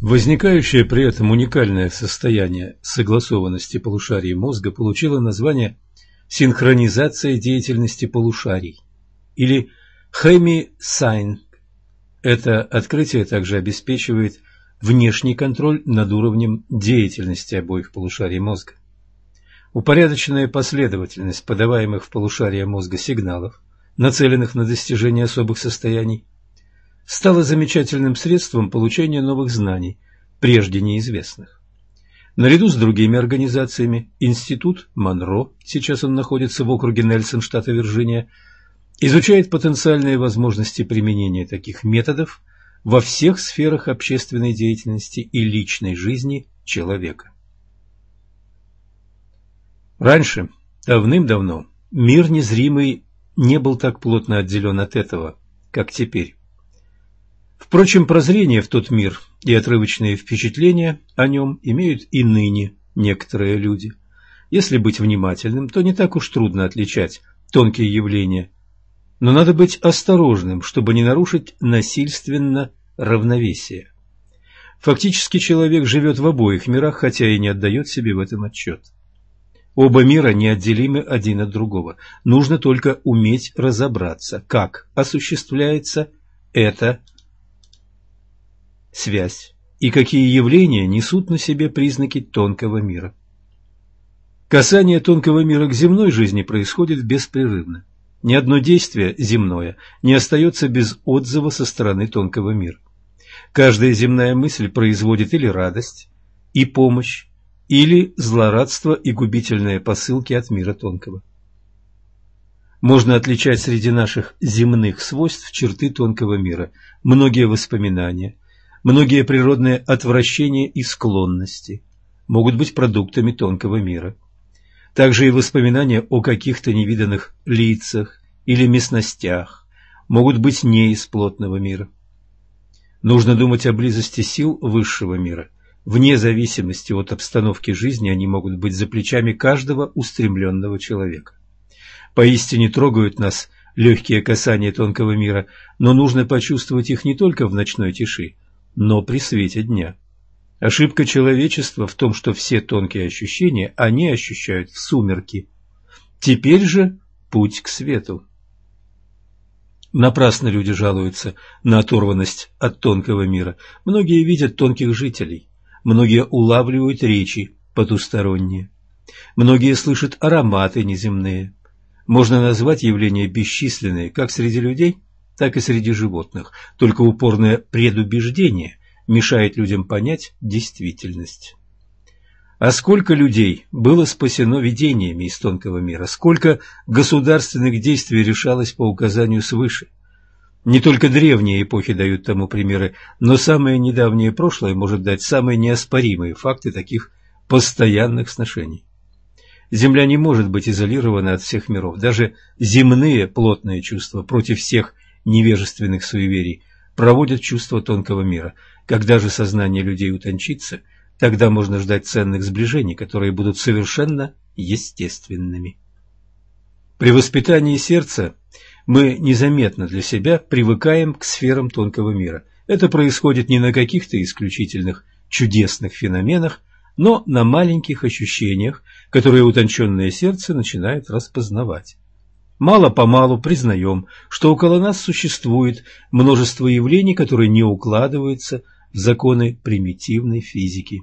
Возникающее при этом уникальное состояние согласованности полушарий мозга получило название синхронизация деятельности полушарий или хемисайн. Это открытие также обеспечивает внешний контроль над уровнем деятельности обоих полушарий мозга. Упорядоченная последовательность подаваемых в полушария мозга сигналов, нацеленных на достижение особых состояний, стало замечательным средством получения новых знаний, прежде неизвестных. Наряду с другими организациями Институт Монро, сейчас он находится в округе Нельсон, штата Вирджиния, изучает потенциальные возможности применения таких методов во всех сферах общественной деятельности и личной жизни человека. Раньше, давным-давно, мир незримый не был так плотно отделен от этого, как теперь. Впрочем, прозрение в тот мир и отрывочные впечатления о нем имеют и ныне некоторые люди. Если быть внимательным, то не так уж трудно отличать тонкие явления, но надо быть осторожным, чтобы не нарушить насильственно равновесие. Фактически человек живет в обоих мирах, хотя и не отдает себе в этом отчет. Оба мира неотделимы один от другого. Нужно только уметь разобраться, как осуществляется эта связь и какие явления несут на себе признаки тонкого мира. Касание тонкого мира к земной жизни происходит беспрерывно. Ни одно действие земное не остается без отзыва со стороны тонкого мира. Каждая земная мысль производит или радость, и помощь, или злорадство и губительные посылки от мира тонкого. Можно отличать среди наших земных свойств черты тонкого мира, многие воспоминания, Многие природные отвращения и склонности могут быть продуктами тонкого мира. Также и воспоминания о каких-то невиданных лицах или местностях могут быть не из плотного мира. Нужно думать о близости сил высшего мира. Вне зависимости от обстановки жизни они могут быть за плечами каждого устремленного человека. Поистине трогают нас легкие касания тонкого мира, но нужно почувствовать их не только в ночной тиши, но при свете дня. Ошибка человечества в том, что все тонкие ощущения они ощущают в сумерки. Теперь же путь к свету. Напрасно люди жалуются на оторванность от тонкого мира. Многие видят тонких жителей, многие улавливают речи потусторонние, многие слышат ароматы неземные. Можно назвать явления бесчисленные как среди людей, так и среди животных, только упорное предубеждение мешает людям понять действительность. А сколько людей было спасено видениями из тонкого мира, сколько государственных действий решалось по указанию свыше. Не только древние эпохи дают тому примеры, но самое недавнее прошлое может дать самые неоспоримые факты таких постоянных сношений. Земля не может быть изолирована от всех миров. Даже земные плотные чувства против всех невежественных суеверий проводят чувства тонкого мира. Когда же сознание людей утончится, тогда можно ждать ценных сближений, которые будут совершенно естественными. При воспитании сердца мы незаметно для себя привыкаем к сферам тонкого мира. Это происходит не на каких-то исключительных чудесных феноменах, но на маленьких ощущениях, которые утонченное сердце начинает распознавать. Мало-помалу признаем, что около нас существует множество явлений, которые не укладываются в законы примитивной физики.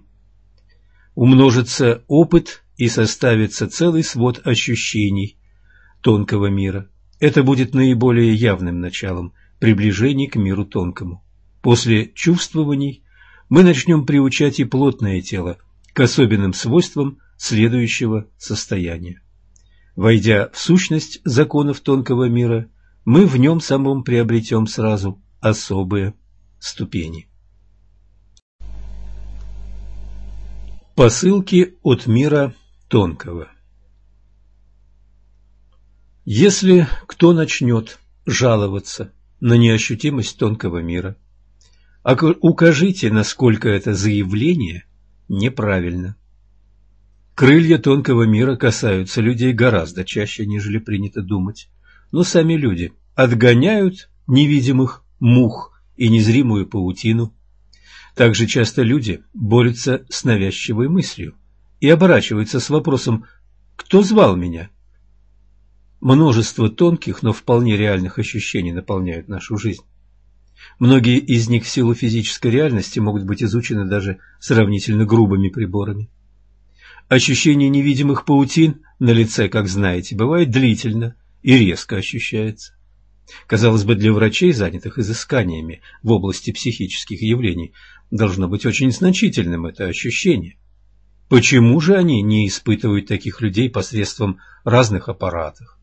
Умножится опыт и составится целый свод ощущений тонкого мира. Это будет наиболее явным началом приближения к миру тонкому. После чувствований мы начнем приучать и плотное тело к особенным свойствам следующего состояния. Войдя в сущность законов тонкого мира, мы в нем самом приобретем сразу особые ступени. Посылки от мира тонкого Если кто начнет жаловаться на неощутимость тонкого мира, укажите, насколько это заявление неправильно. Крылья тонкого мира касаются людей гораздо чаще, нежели принято думать. Но сами люди отгоняют невидимых мух и незримую паутину. Также часто люди борются с навязчивой мыслью и оборачиваются с вопросом «Кто звал меня?». Множество тонких, но вполне реальных ощущений наполняют нашу жизнь. Многие из них в силу физической реальности могут быть изучены даже сравнительно грубыми приборами. Ощущение невидимых паутин на лице, как знаете, бывает длительно и резко ощущается. Казалось бы, для врачей, занятых изысканиями в области психических явлений, должно быть очень значительным это ощущение. Почему же они не испытывают таких людей посредством разных аппаратов?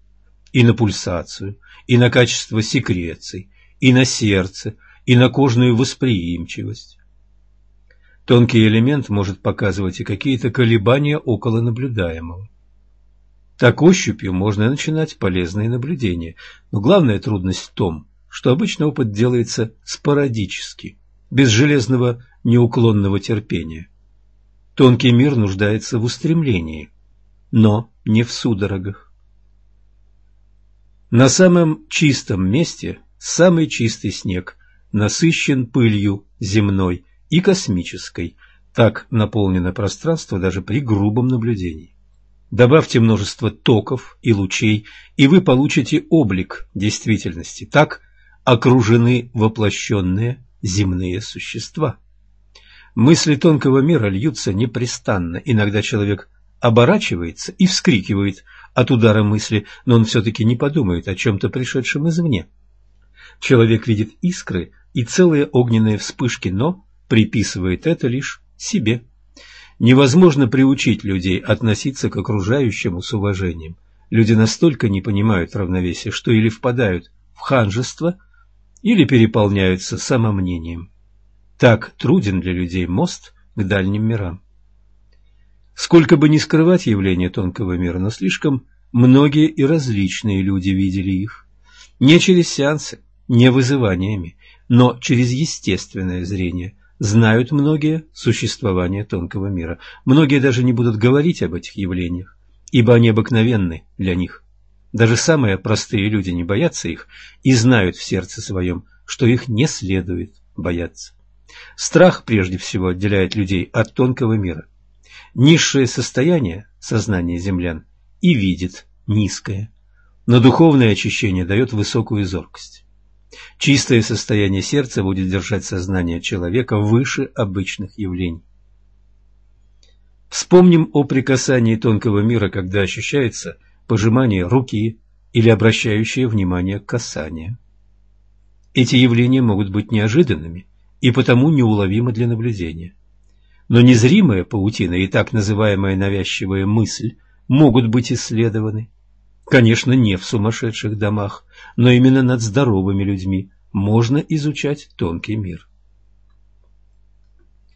И на пульсацию, и на качество секреций, и на сердце, и на кожную восприимчивость. Тонкий элемент может показывать и какие-то колебания около наблюдаемого. Так ощупью можно начинать полезные наблюдения, но главная трудность в том, что обычно опыт делается спорадически, без железного неуклонного терпения. Тонкий мир нуждается в устремлении, но не в судорогах. На самом чистом месте самый чистый снег насыщен пылью земной и космической. Так наполнено пространство даже при грубом наблюдении. Добавьте множество токов и лучей, и вы получите облик действительности. Так окружены воплощенные земные существа. Мысли тонкого мира льются непрестанно. Иногда человек оборачивается и вскрикивает от удара мысли, но он все-таки не подумает о чем-то пришедшем извне. Человек видит искры и целые огненные вспышки, но приписывает это лишь себе. Невозможно приучить людей относиться к окружающему с уважением. Люди настолько не понимают равновесия, что или впадают в ханжество, или переполняются самомнением. Так труден для людей мост к дальним мирам. Сколько бы ни скрывать явления тонкого мира, но слишком многие и различные люди видели их. Не через сеансы, не вызываниями, но через естественное зрение знают многие существование тонкого мира. Многие даже не будут говорить об этих явлениях, ибо они обыкновенны для них. Даже самые простые люди не боятся их и знают в сердце своем, что их не следует бояться. Страх прежде всего отделяет людей от тонкого мира. Низшее состояние сознания землян и видит низкое, но духовное очищение дает высокую зоркость. Чистое состояние сердца будет держать сознание человека выше обычных явлений. Вспомним о прикасании тонкого мира, когда ощущается пожимание руки или обращающее внимание касание. Эти явления могут быть неожиданными и потому неуловимы для наблюдения. Но незримая паутина и так называемая навязчивая мысль могут быть исследованы. Конечно, не в сумасшедших домах, но именно над здоровыми людьми можно изучать тонкий мир.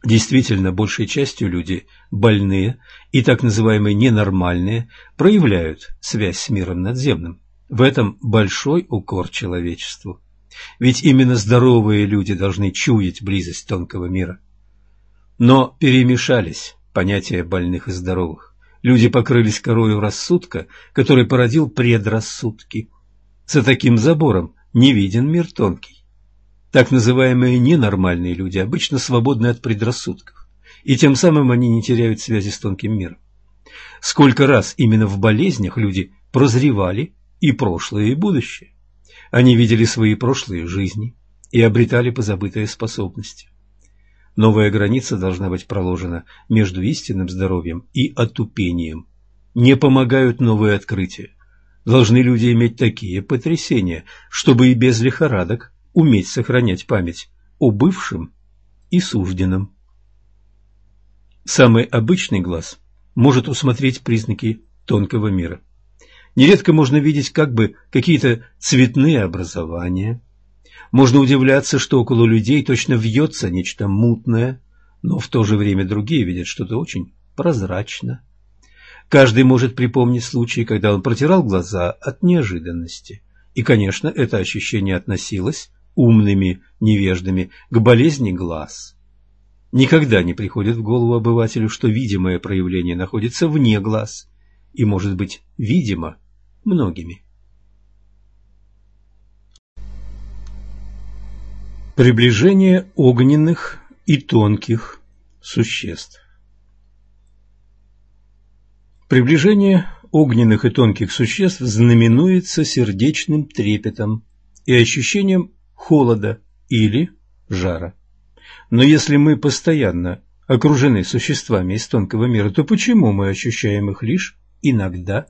Действительно, большей частью люди больные и так называемые ненормальные проявляют связь с миром надземным. В этом большой укор человечеству. Ведь именно здоровые люди должны чуять близость тонкого мира. Но перемешались понятия больных и здоровых. Люди покрылись корою рассудка, который породил предрассудки. За таким забором не виден мир тонкий. Так называемые ненормальные люди обычно свободны от предрассудков, и тем самым они не теряют связи с тонким миром. Сколько раз именно в болезнях люди прозревали и прошлое, и будущее. Они видели свои прошлые жизни и обретали позабытые способности. Новая граница должна быть проложена между истинным здоровьем и отупением. Не помогают новые открытия. Должны люди иметь такие потрясения, чтобы и без лихорадок уметь сохранять память о бывшем и сужденном. Самый обычный глаз может усмотреть признаки тонкого мира. Нередко можно видеть как бы какие-то цветные образования, можно удивляться, что около людей точно вьется нечто мутное, но в то же время другие видят что-то очень прозрачно. Каждый может припомнить случаи, когда он протирал глаза от неожиданности. И, конечно, это ощущение относилось умными невеждами к болезни глаз. Никогда не приходит в голову обывателю, что видимое проявление находится вне глаз и может быть видимо многими. Приближение огненных и тонких существ. Приближение огненных и тонких существ знаменуется сердечным трепетом и ощущением холода или жара. Но если мы постоянно окружены существами из тонкого мира, то почему мы ощущаем их лишь иногда?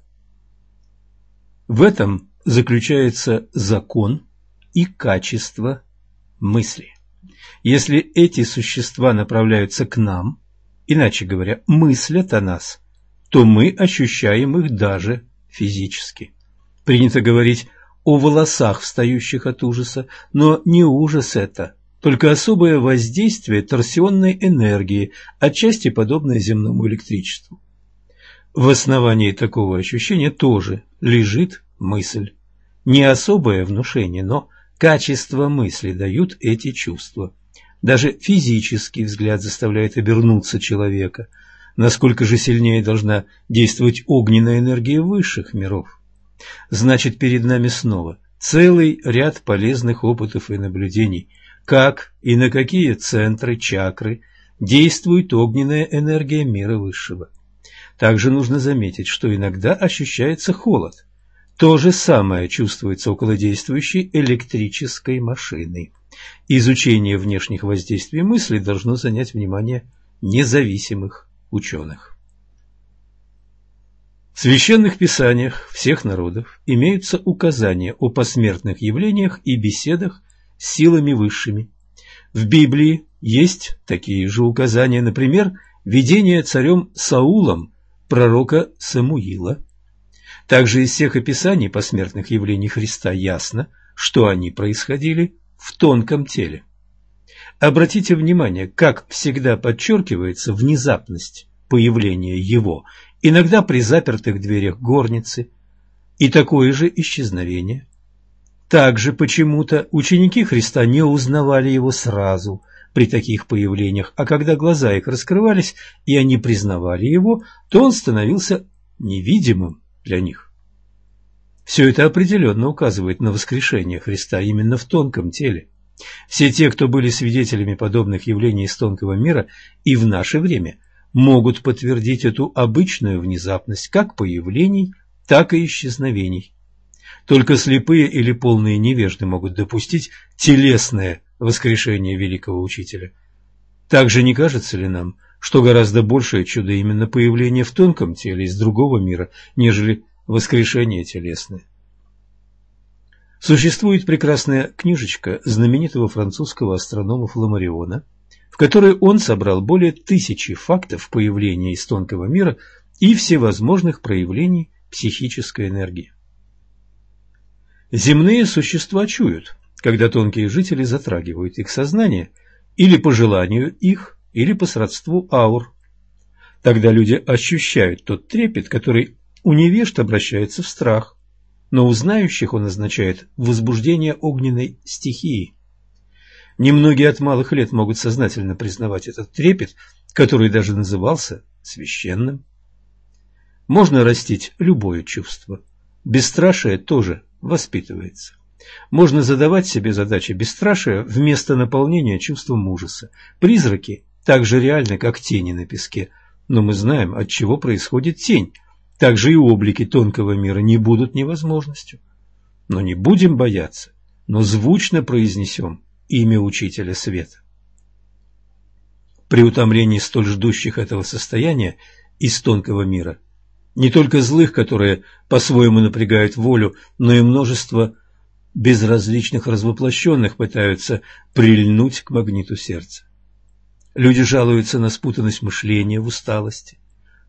В этом заключается закон и качество мысли. Если эти существа направляются к нам, иначе говоря, мыслят о нас, то мы ощущаем их даже физически. Принято говорить о волосах, встающих от ужаса, но не ужас это, только особое воздействие торсионной энергии, отчасти подобное земному электричеству. В основании такого ощущения тоже лежит мысль. Не особое внушение, но качество мысли дают эти чувства. Даже физический взгляд заставляет обернуться человека. Насколько же сильнее должна действовать огненная энергия высших миров? Значит, перед нами снова целый ряд полезных опытов и наблюдений, как и на какие центры, чакры действует огненная энергия мира высшего. Также нужно заметить, что иногда ощущается холод. То же самое чувствуется около действующей электрической машины. Изучение внешних воздействий мысли должно занять внимание независимых ученых. В священных писаниях всех народов имеются указания о посмертных явлениях и беседах с силами высшими. В Библии есть такие же указания, например, видение царем Саулом пророка Самуила. Также из всех описаний посмертных явлений Христа ясно, что они происходили в тонком теле. Обратите внимание, как всегда подчеркивается внезапность появления его, иногда при запертых дверях горницы, и такое же исчезновение. Также почему-то ученики Христа не узнавали его сразу при таких появлениях, а когда глаза их раскрывались и они признавали его, то он становился невидимым для них. Все это определенно указывает на воскрешение Христа именно в тонком теле. Все те, кто были свидетелями подобных явлений из тонкого мира и в наше время, могут подтвердить эту обычную внезапность как появлений, так и исчезновений. Только слепые или полные невежды могут допустить телесное воскрешение великого учителя. Также не кажется ли нам, что гораздо большее чудо именно появление в тонком теле из другого мира, нежели воскрешение телесное? Существует прекрасная книжечка знаменитого французского астронома Фламариона, в которой он собрал более тысячи фактов появления из тонкого мира и всевозможных проявлений психической энергии. Земные существа чуют, когда тонкие жители затрагивают их сознание или по желанию их, или по сродству аур. Тогда люди ощущают тот трепет, который у невежд обращается в страх, но у знающих он означает возбуждение огненной стихии. Немногие от малых лет могут сознательно признавать этот трепет, который даже назывался священным. Можно растить любое чувство. Бесстрашие тоже воспитывается. Можно задавать себе задачи бесстрашия вместо наполнения чувством ужаса. Призраки так же реальны, как тени на песке, но мы знаем, от чего происходит тень. Также и облики тонкого мира не будут невозможностью. Но не будем бояться, но звучно произнесем имя Учителя Света. При утомлении столь ждущих этого состояния из тонкого мира не только злых, которые по-своему напрягают волю, но и множество безразличных развоплощенных пытаются прильнуть к магниту сердца. Люди жалуются на спутанность мышления в усталости.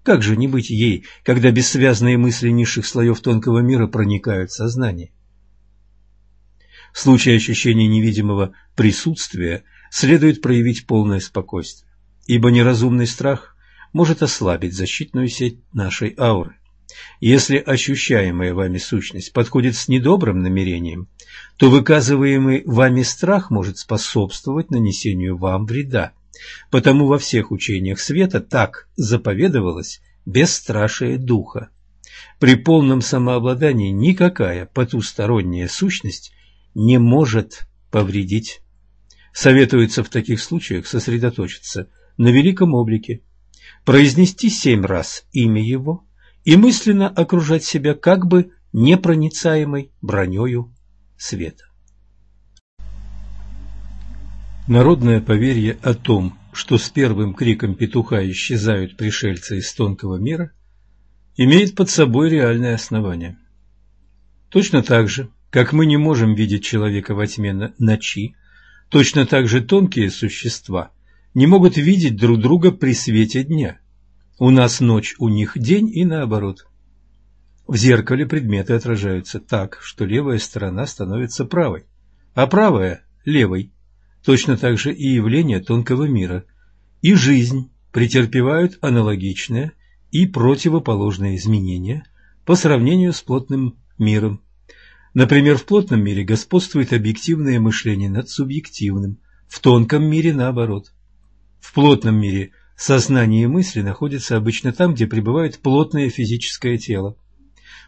Как же не быть ей, когда бессвязные мысли низших слоев тонкого мира проникают в сознание? В случае ощущения невидимого присутствия следует проявить полное спокойствие, ибо неразумный страх может ослабить защитную сеть нашей ауры. Если ощущаемая вами сущность подходит с недобрым намерением, то выказываемый вами страх может способствовать нанесению вам вреда. Потому во всех учениях света так заповедовалось бесстрашие духа. При полном самообладании никакая потусторонняя сущность не может повредить Советуется в таких случаях сосредоточиться на великом облике, произнести семь раз имя его и мысленно окружать себя как бы непроницаемой бронею света. Народное поверье о том, что с первым криком петуха исчезают пришельцы из тонкого мира, имеет под собой реальное основание. Точно так же, как мы не можем видеть человека во тьме ночи, точно так же тонкие существа не могут видеть друг друга при свете дня. У нас ночь, у них день и наоборот. В зеркале предметы отражаются так, что левая сторона становится правой, а правая – левой точно так же и явления тонкого мира, и жизнь претерпевают аналогичные и противоположные изменения по сравнению с плотным миром. Например, в плотном мире господствует объективное мышление над субъективным, в тонком мире наоборот. В плотном мире сознание и мысли находятся обычно там, где пребывает плотное физическое тело.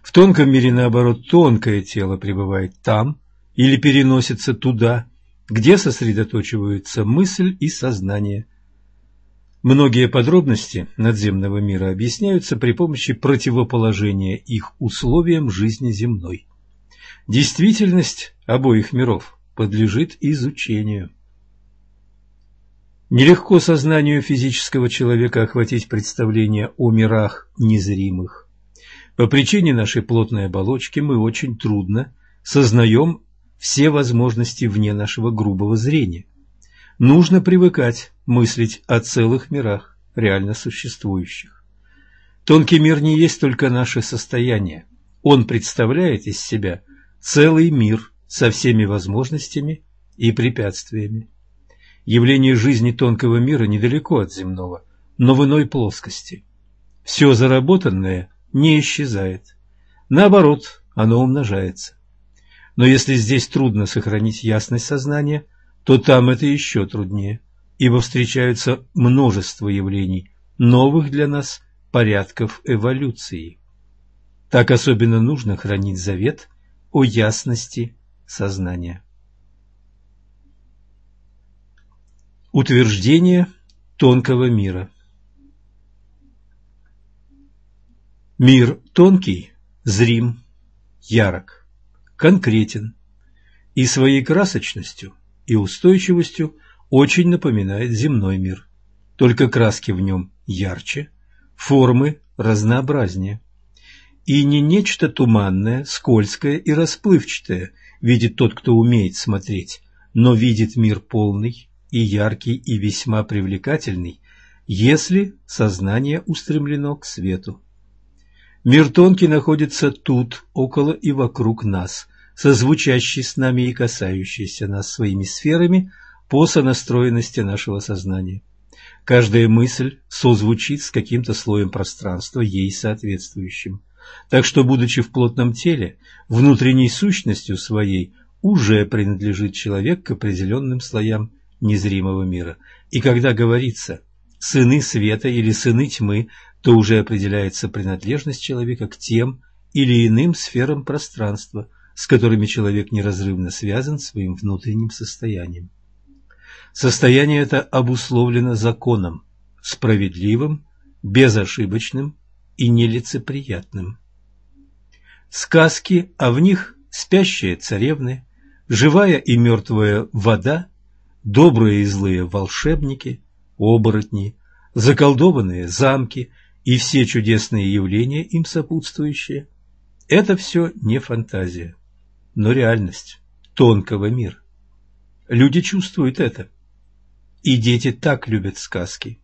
В тонком мире, наоборот, тонкое тело пребывает там или переносится туда, где сосредоточиваются мысль и сознание. Многие подробности надземного мира объясняются при помощи противоположения их условиям жизни земной. Действительность обоих миров подлежит изучению. Нелегко сознанию физического человека охватить представление о мирах незримых. По причине нашей плотной оболочки мы очень трудно сознаем все возможности вне нашего грубого зрения. Нужно привыкать мыслить о целых мирах, реально существующих. Тонкий мир не есть только наше состояние. Он представляет из себя целый мир со всеми возможностями и препятствиями. Явление жизни тонкого мира недалеко от земного, но в иной плоскости. Все заработанное не исчезает. Наоборот, оно умножается. Но если здесь трудно сохранить ясность сознания, то там это еще труднее, ибо встречаются множество явлений, новых для нас порядков эволюции. Так особенно нужно хранить завет о ясности сознания. Утверждение тонкого мира Мир тонкий, зрим, ярок конкретен и своей красочностью и устойчивостью очень напоминает земной мир. Только краски в нем ярче, формы разнообразнее. И не нечто туманное, скользкое и расплывчатое видит тот, кто умеет смотреть, но видит мир полный и яркий и весьма привлекательный, если сознание устремлено к свету. Мир тонкий находится тут, около и вокруг нас, созвучащий с нами и касающийся нас своими сферами по сонастроенности нашего сознания. Каждая мысль созвучит с каким-то слоем пространства, ей соответствующим. Так что, будучи в плотном теле, внутренней сущностью своей уже принадлежит человек к определенным слоям незримого мира. И когда говорится «сыны света» или «сыны тьмы», то уже определяется принадлежность человека к тем или иным сферам пространства, с которыми человек неразрывно связан своим внутренним состоянием. Состояние это обусловлено законом, справедливым, безошибочным и нелицеприятным. Сказки, а в них спящие царевны, живая и мертвая вода, добрые и злые волшебники, оборотни, заколдованные замки и все чудесные явления, им сопутствующие, это все не фантазия, но реальность тонкого мира. Люди чувствуют это, и дети так любят сказки.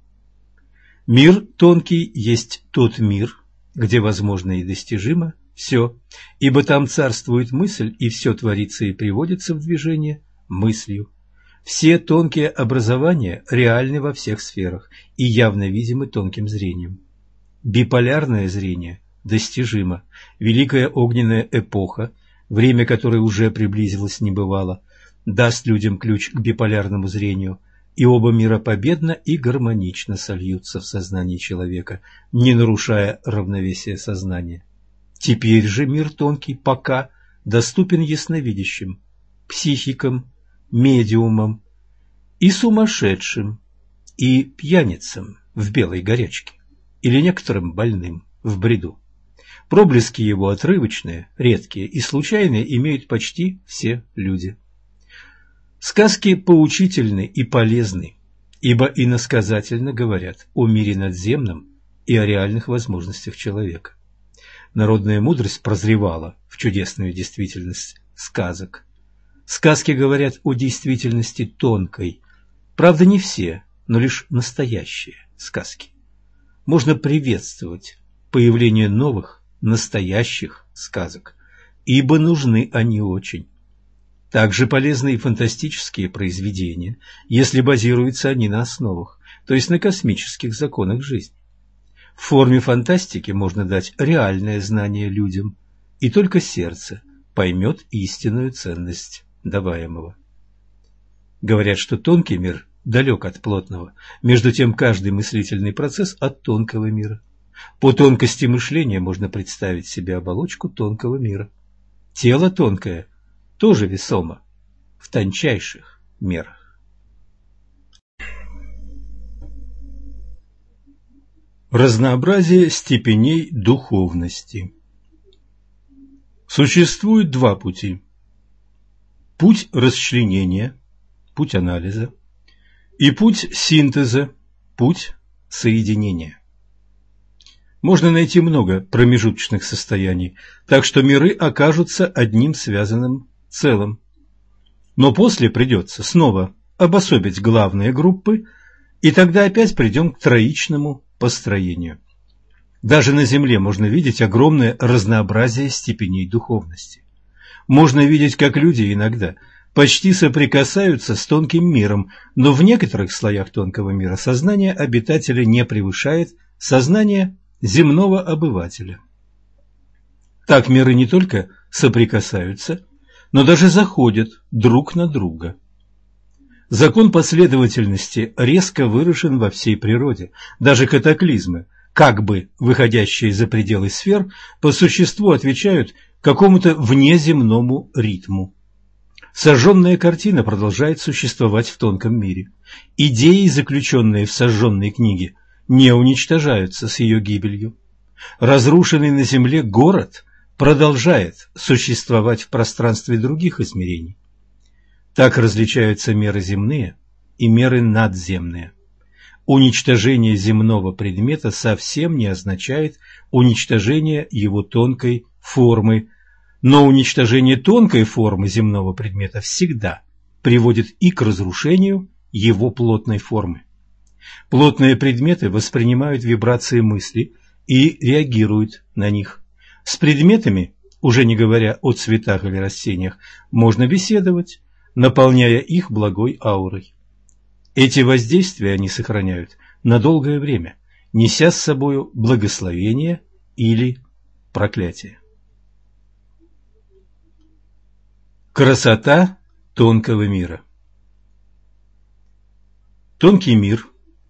Мир тонкий есть тот мир, где возможно и достижимо все, ибо там царствует мысль, и все творится и приводится в движение мыслью. Все тонкие образования реальны во всех сферах и явно видимы тонким зрением. Биполярное зрение достижимо. Великая огненная эпоха, время которой уже приблизилось небывало, даст людям ключ к биполярному зрению, и оба мира победно и гармонично сольются в сознании человека, не нарушая равновесия сознания. Теперь же мир тонкий пока доступен ясновидящим, психикам, медиумам, и сумасшедшим, и пьяницам в белой горячке, или некоторым больным в бреду. Проблески его отрывочные, редкие и случайные имеют почти все люди. Сказки поучительны и полезны, ибо иносказательно говорят о мире надземном и о реальных возможностях человека. Народная мудрость прозревала в чудесную действительность сказок. Сказки говорят о действительности тонкой, правда не все, но лишь настоящие сказки. Можно приветствовать появление новых, настоящих сказок, ибо нужны они очень. Также полезны и фантастические произведения, если базируются они на основах, то есть на космических законах жизни. В форме фантастики можно дать реальное знание людям, и только сердце поймет истинную ценность даваемого. Говорят, что тонкий мир далек от плотного, между тем каждый мыслительный процесс от тонкого мира. По тонкости мышления можно представить себе оболочку тонкого мира. Тело тонкое тоже весомо в тончайших мерах. Разнообразие степеней духовности Существует два пути. Путь расчленения, путь анализа, и путь синтеза, путь соединения. Можно найти много промежуточных состояний, так что миры окажутся одним связанным целым. Но после придется снова обособить главные группы, и тогда опять придем к троичному построению. Даже на Земле можно видеть огромное разнообразие степеней духовности. Можно видеть, как люди иногда почти соприкасаются с тонким миром, но в некоторых слоях тонкого мира сознание обитателя не превышает сознание земного обывателя. Так миры не только соприкасаются, но даже заходят друг на друга. Закон последовательности резко выражен во всей природе. Даже катаклизмы, как бы выходящие за пределы сфер, по существу отвечают какому-то внеземному ритму. Сожженная картина продолжает существовать в тонком мире. Идеи, заключенные в сожженной книге, не уничтожаются с ее гибелью. Разрушенный на земле город продолжает существовать в пространстве других измерений. Так различаются меры земные и меры надземные. Уничтожение земного предмета совсем не означает уничтожение его тонкой формы, но уничтожение тонкой формы земного предмета всегда приводит и к разрушению его плотной формы. Плотные предметы воспринимают вибрации мысли и реагируют на них. С предметами, уже не говоря о цветах или растениях, можно беседовать, наполняя их благой аурой. Эти воздействия они сохраняют на долгое время, неся с собою благословение или проклятие. Красота тонкого мира Тонкий мир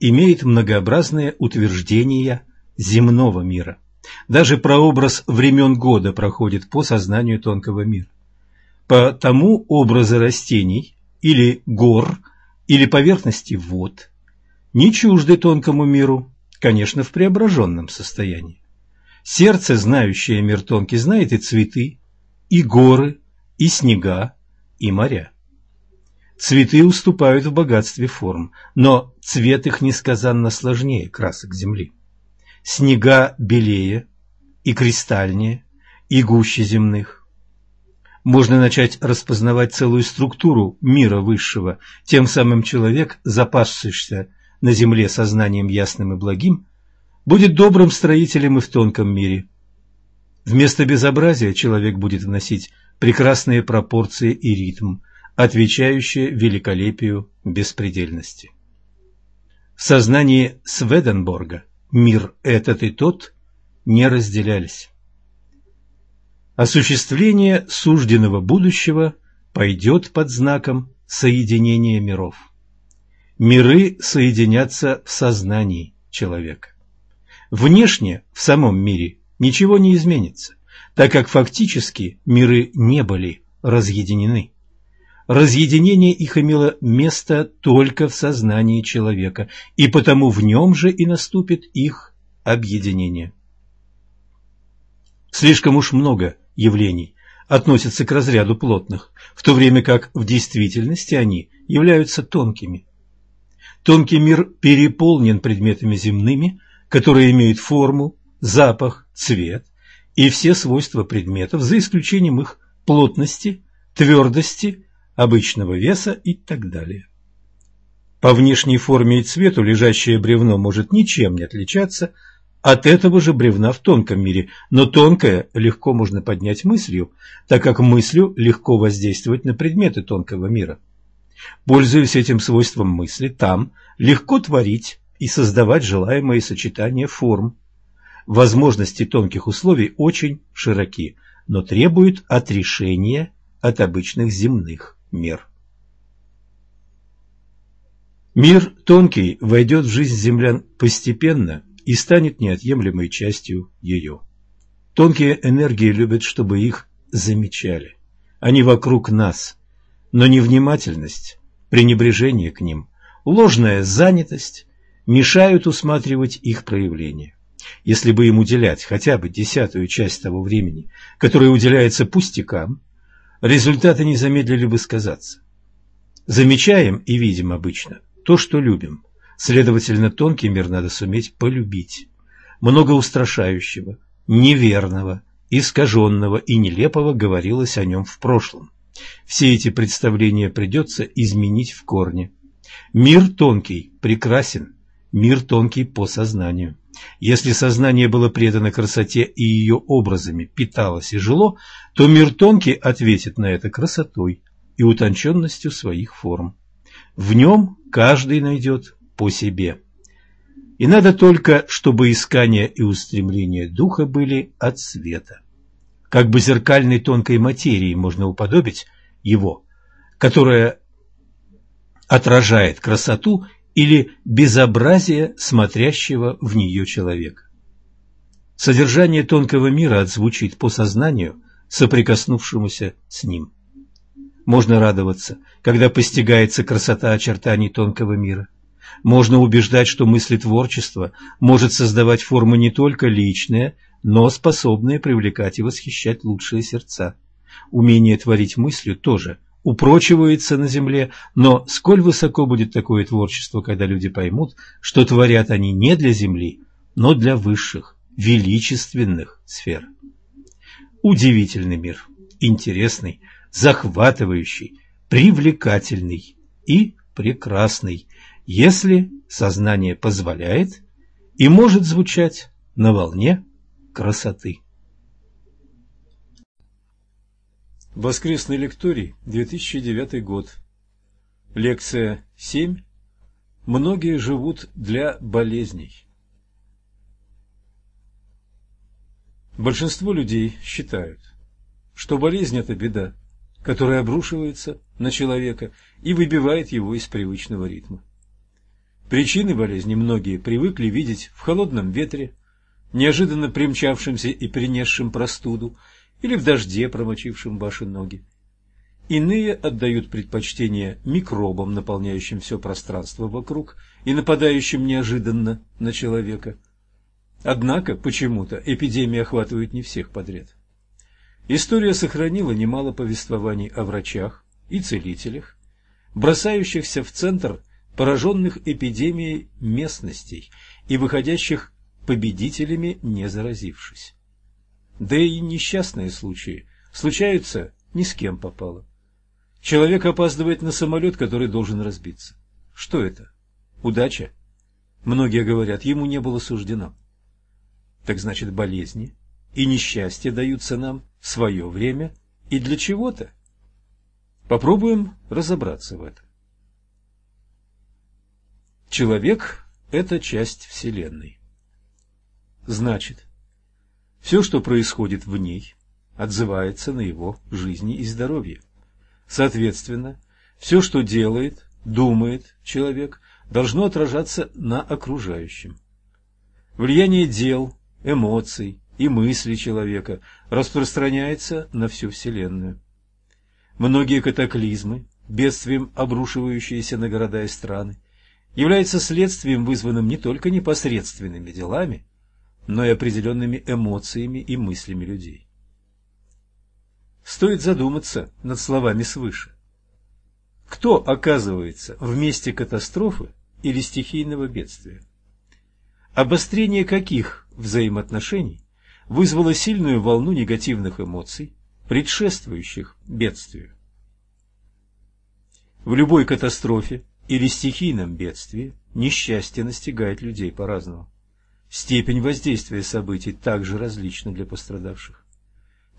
имеет многообразные утверждения земного мира. Даже прообраз времен года проходит по сознанию тонкого мира. Потому образы растений или гор, или поверхности вод не чужды тонкому миру, конечно, в преображенном состоянии. Сердце, знающее мир тонкий, знает и цветы, и горы, и снега, и моря. Цветы уступают в богатстве форм, но цвет их несказанно сложнее красок земли снега белее и кристальнее, и гуще земных. Можно начать распознавать целую структуру мира высшего, тем самым человек, запасшийся на земле сознанием ясным и благим, будет добрым строителем и в тонком мире. Вместо безобразия человек будет вносить прекрасные пропорции и ритм, отвечающие великолепию беспредельности. В сознании Сведенборга – мир этот и тот не разделялись. Осуществление сужденного будущего пойдет под знаком соединения миров. Миры соединятся в сознании человека. Внешне, в самом мире, ничего не изменится, так как фактически миры не были разъединены. Разъединение их имело место только в сознании человека, и потому в нем же и наступит их объединение. Слишком уж много явлений относятся к разряду плотных, в то время как в действительности они являются тонкими. Тонкий мир переполнен предметами земными, которые имеют форму, запах, цвет и все свойства предметов, за исключением их плотности, твердости, обычного веса и так далее. По внешней форме и цвету лежащее бревно может ничем не отличаться от этого же бревна в тонком мире, но тонкое легко можно поднять мыслью, так как мыслью легко воздействовать на предметы тонкого мира. Пользуясь этим свойством мысли, там легко творить и создавать желаемые сочетания форм. Возможности тонких условий очень широки, но требуют отрешения от обычных земных мер. Мир тонкий войдет в жизнь землян постепенно и станет неотъемлемой частью ее. Тонкие энергии любят, чтобы их замечали. Они вокруг нас, но невнимательность, пренебрежение к ним, ложная занятость мешают усматривать их проявления. Если бы им уделять хотя бы десятую часть того времени, которое уделяется пустякам, результаты не замедлили бы сказаться. Замечаем и видим обычно то, что любим. Следовательно, тонкий мир надо суметь полюбить. Много устрашающего, неверного, искаженного и нелепого говорилось о нем в прошлом. Все эти представления придется изменить в корне. Мир тонкий, прекрасен, мир тонкий по сознанию. Если сознание было предано красоте и ее образами питалось и жило, то мир тонкий ответит на это красотой и утонченностью своих форм. В нем каждый найдет по себе. И надо только, чтобы искания и устремления духа были от света. Как бы зеркальной тонкой материи можно уподобить его, которая отражает красоту или безобразие смотрящего в нее человека. Содержание тонкого мира отзвучит по сознанию, соприкоснувшемуся с ним. Можно радоваться, когда постигается красота очертаний тонкого мира. Можно убеждать, что мыслетворчество может создавать формы не только личные, но способные привлекать и восхищать лучшие сердца. Умение творить мыслью тоже упрочивается на земле, но сколь высоко будет такое творчество, когда люди поймут, что творят они не для земли, но для высших, величественных сфер. Удивительный мир, интересный, захватывающий, привлекательный и прекрасный, если сознание позволяет и может звучать на волне красоты. Воскресный лекторий, 2009 год. Лекция 7. Многие живут для болезней. Большинство людей считают, что болезнь – это беда, которая обрушивается на человека и выбивает его из привычного ритма. Причины болезни многие привыкли видеть в холодном ветре, неожиданно примчавшемся и принесшем простуду – или в дожде, промочившем ваши ноги. Иные отдают предпочтение микробам, наполняющим все пространство вокруг и нападающим неожиданно на человека. Однако, почему-то, эпидемия охватывает не всех подряд. История сохранила немало повествований о врачах и целителях, бросающихся в центр пораженных эпидемией местностей и выходящих победителями, не заразившись. Да и несчастные случаи случаются ни с кем попало. Человек опаздывает на самолет, который должен разбиться. Что это? Удача? Многие говорят, ему не было суждено. Так значит, болезни и несчастья даются нам в свое время и для чего-то. Попробуем разобраться в этом. Человек – это часть Вселенной. Значит, все, что происходит в ней, отзывается на его жизни и здоровье. Соответственно, все, что делает, думает человек, должно отражаться на окружающем. Влияние дел, эмоций и мыслей человека распространяется на всю Вселенную. Многие катаклизмы бедствием обрушивающиеся на города и страны, является следствием, вызванным не только непосредственными делами, но и определенными эмоциями и мыслями людей. Стоит задуматься над словами свыше. Кто оказывается в месте катастрофы или стихийного бедствия? Обострение каких взаимоотношений вызвало сильную волну негативных эмоций, предшествующих бедствию? В любой катастрофе или стихийном бедствии несчастье настигает людей по-разному. Степень воздействия событий также различна для пострадавших.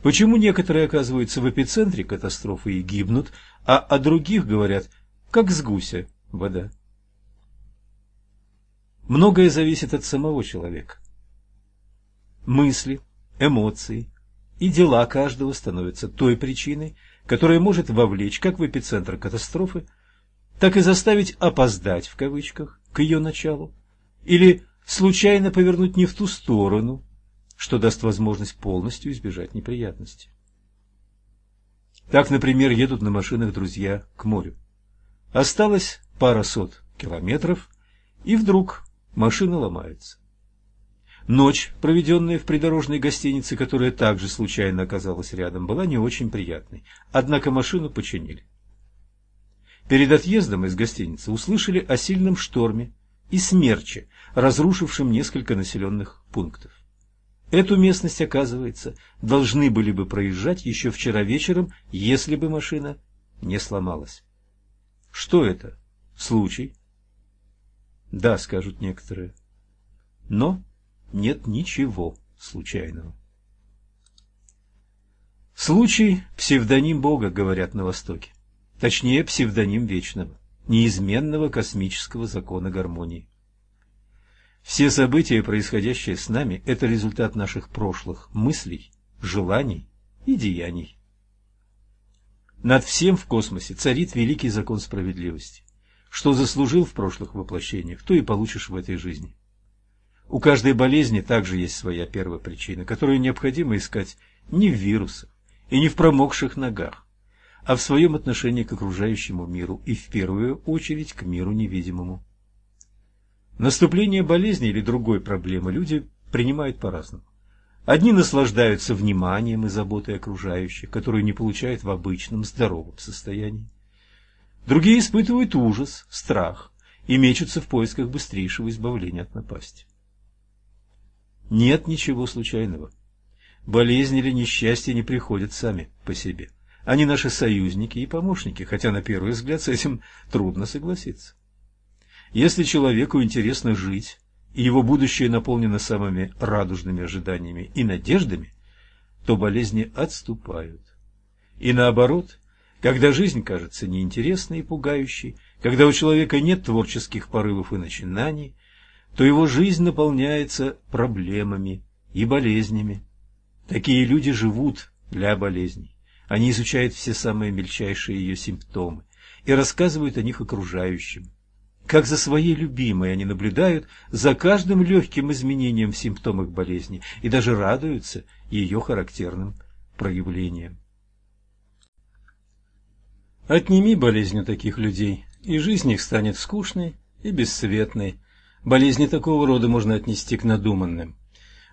Почему некоторые оказываются в эпицентре катастрофы и гибнут, а о других говорят, как с гуся вода? Многое зависит от самого человека. Мысли, эмоции и дела каждого становятся той причиной, которая может вовлечь как в эпицентр катастрофы, так и заставить «опоздать» в кавычках к ее началу, или случайно повернуть не в ту сторону, что даст возможность полностью избежать неприятностей. Так, например, едут на машинах друзья к морю. Осталось пара сот километров, и вдруг машина ломается. Ночь, проведенная в придорожной гостинице, которая также случайно оказалась рядом, была не очень приятной, однако машину починили. Перед отъездом из гостиницы услышали о сильном шторме и смерче, разрушившем несколько населенных пунктов. Эту местность, оказывается, должны были бы проезжать еще вчера вечером, если бы машина не сломалась. Что это? Случай? Да, скажут некоторые. Но нет ничего случайного. Случай – псевдоним Бога, говорят на Востоке. Точнее, псевдоним вечного, неизменного космического закона гармонии. Все события, происходящие с нами, это результат наших прошлых мыслей, желаний и деяний. Над всем в космосе царит великий закон справедливости. Что заслужил в прошлых воплощениях, то и получишь в этой жизни. У каждой болезни также есть своя первая причина, которую необходимо искать не в вирусах и не в промокших ногах, а в своем отношении к окружающему миру и в первую очередь к миру невидимому. Наступление болезни или другой проблемы люди принимают по-разному. Одни наслаждаются вниманием и заботой окружающих, которую не получают в обычном здоровом состоянии. Другие испытывают ужас, страх и мечутся в поисках быстрейшего избавления от напасти. Нет ничего случайного. Болезни или несчастья не приходят сами по себе. Они наши союзники и помощники, хотя на первый взгляд с этим трудно согласиться. Если человеку интересно жить, и его будущее наполнено самыми радужными ожиданиями и надеждами, то болезни отступают. И наоборот, когда жизнь кажется неинтересной и пугающей, когда у человека нет творческих порывов и начинаний, то его жизнь наполняется проблемами и болезнями. Такие люди живут для болезней. Они изучают все самые мельчайшие ее симптомы и рассказывают о них окружающим. Как за своей любимой они наблюдают за каждым легким изменением в симптомах болезни и даже радуются ее характерным проявлениям. Отними болезнь у таких людей, и жизнь их станет скучной и бесцветной, Болезни такого рода можно отнести к надуманным.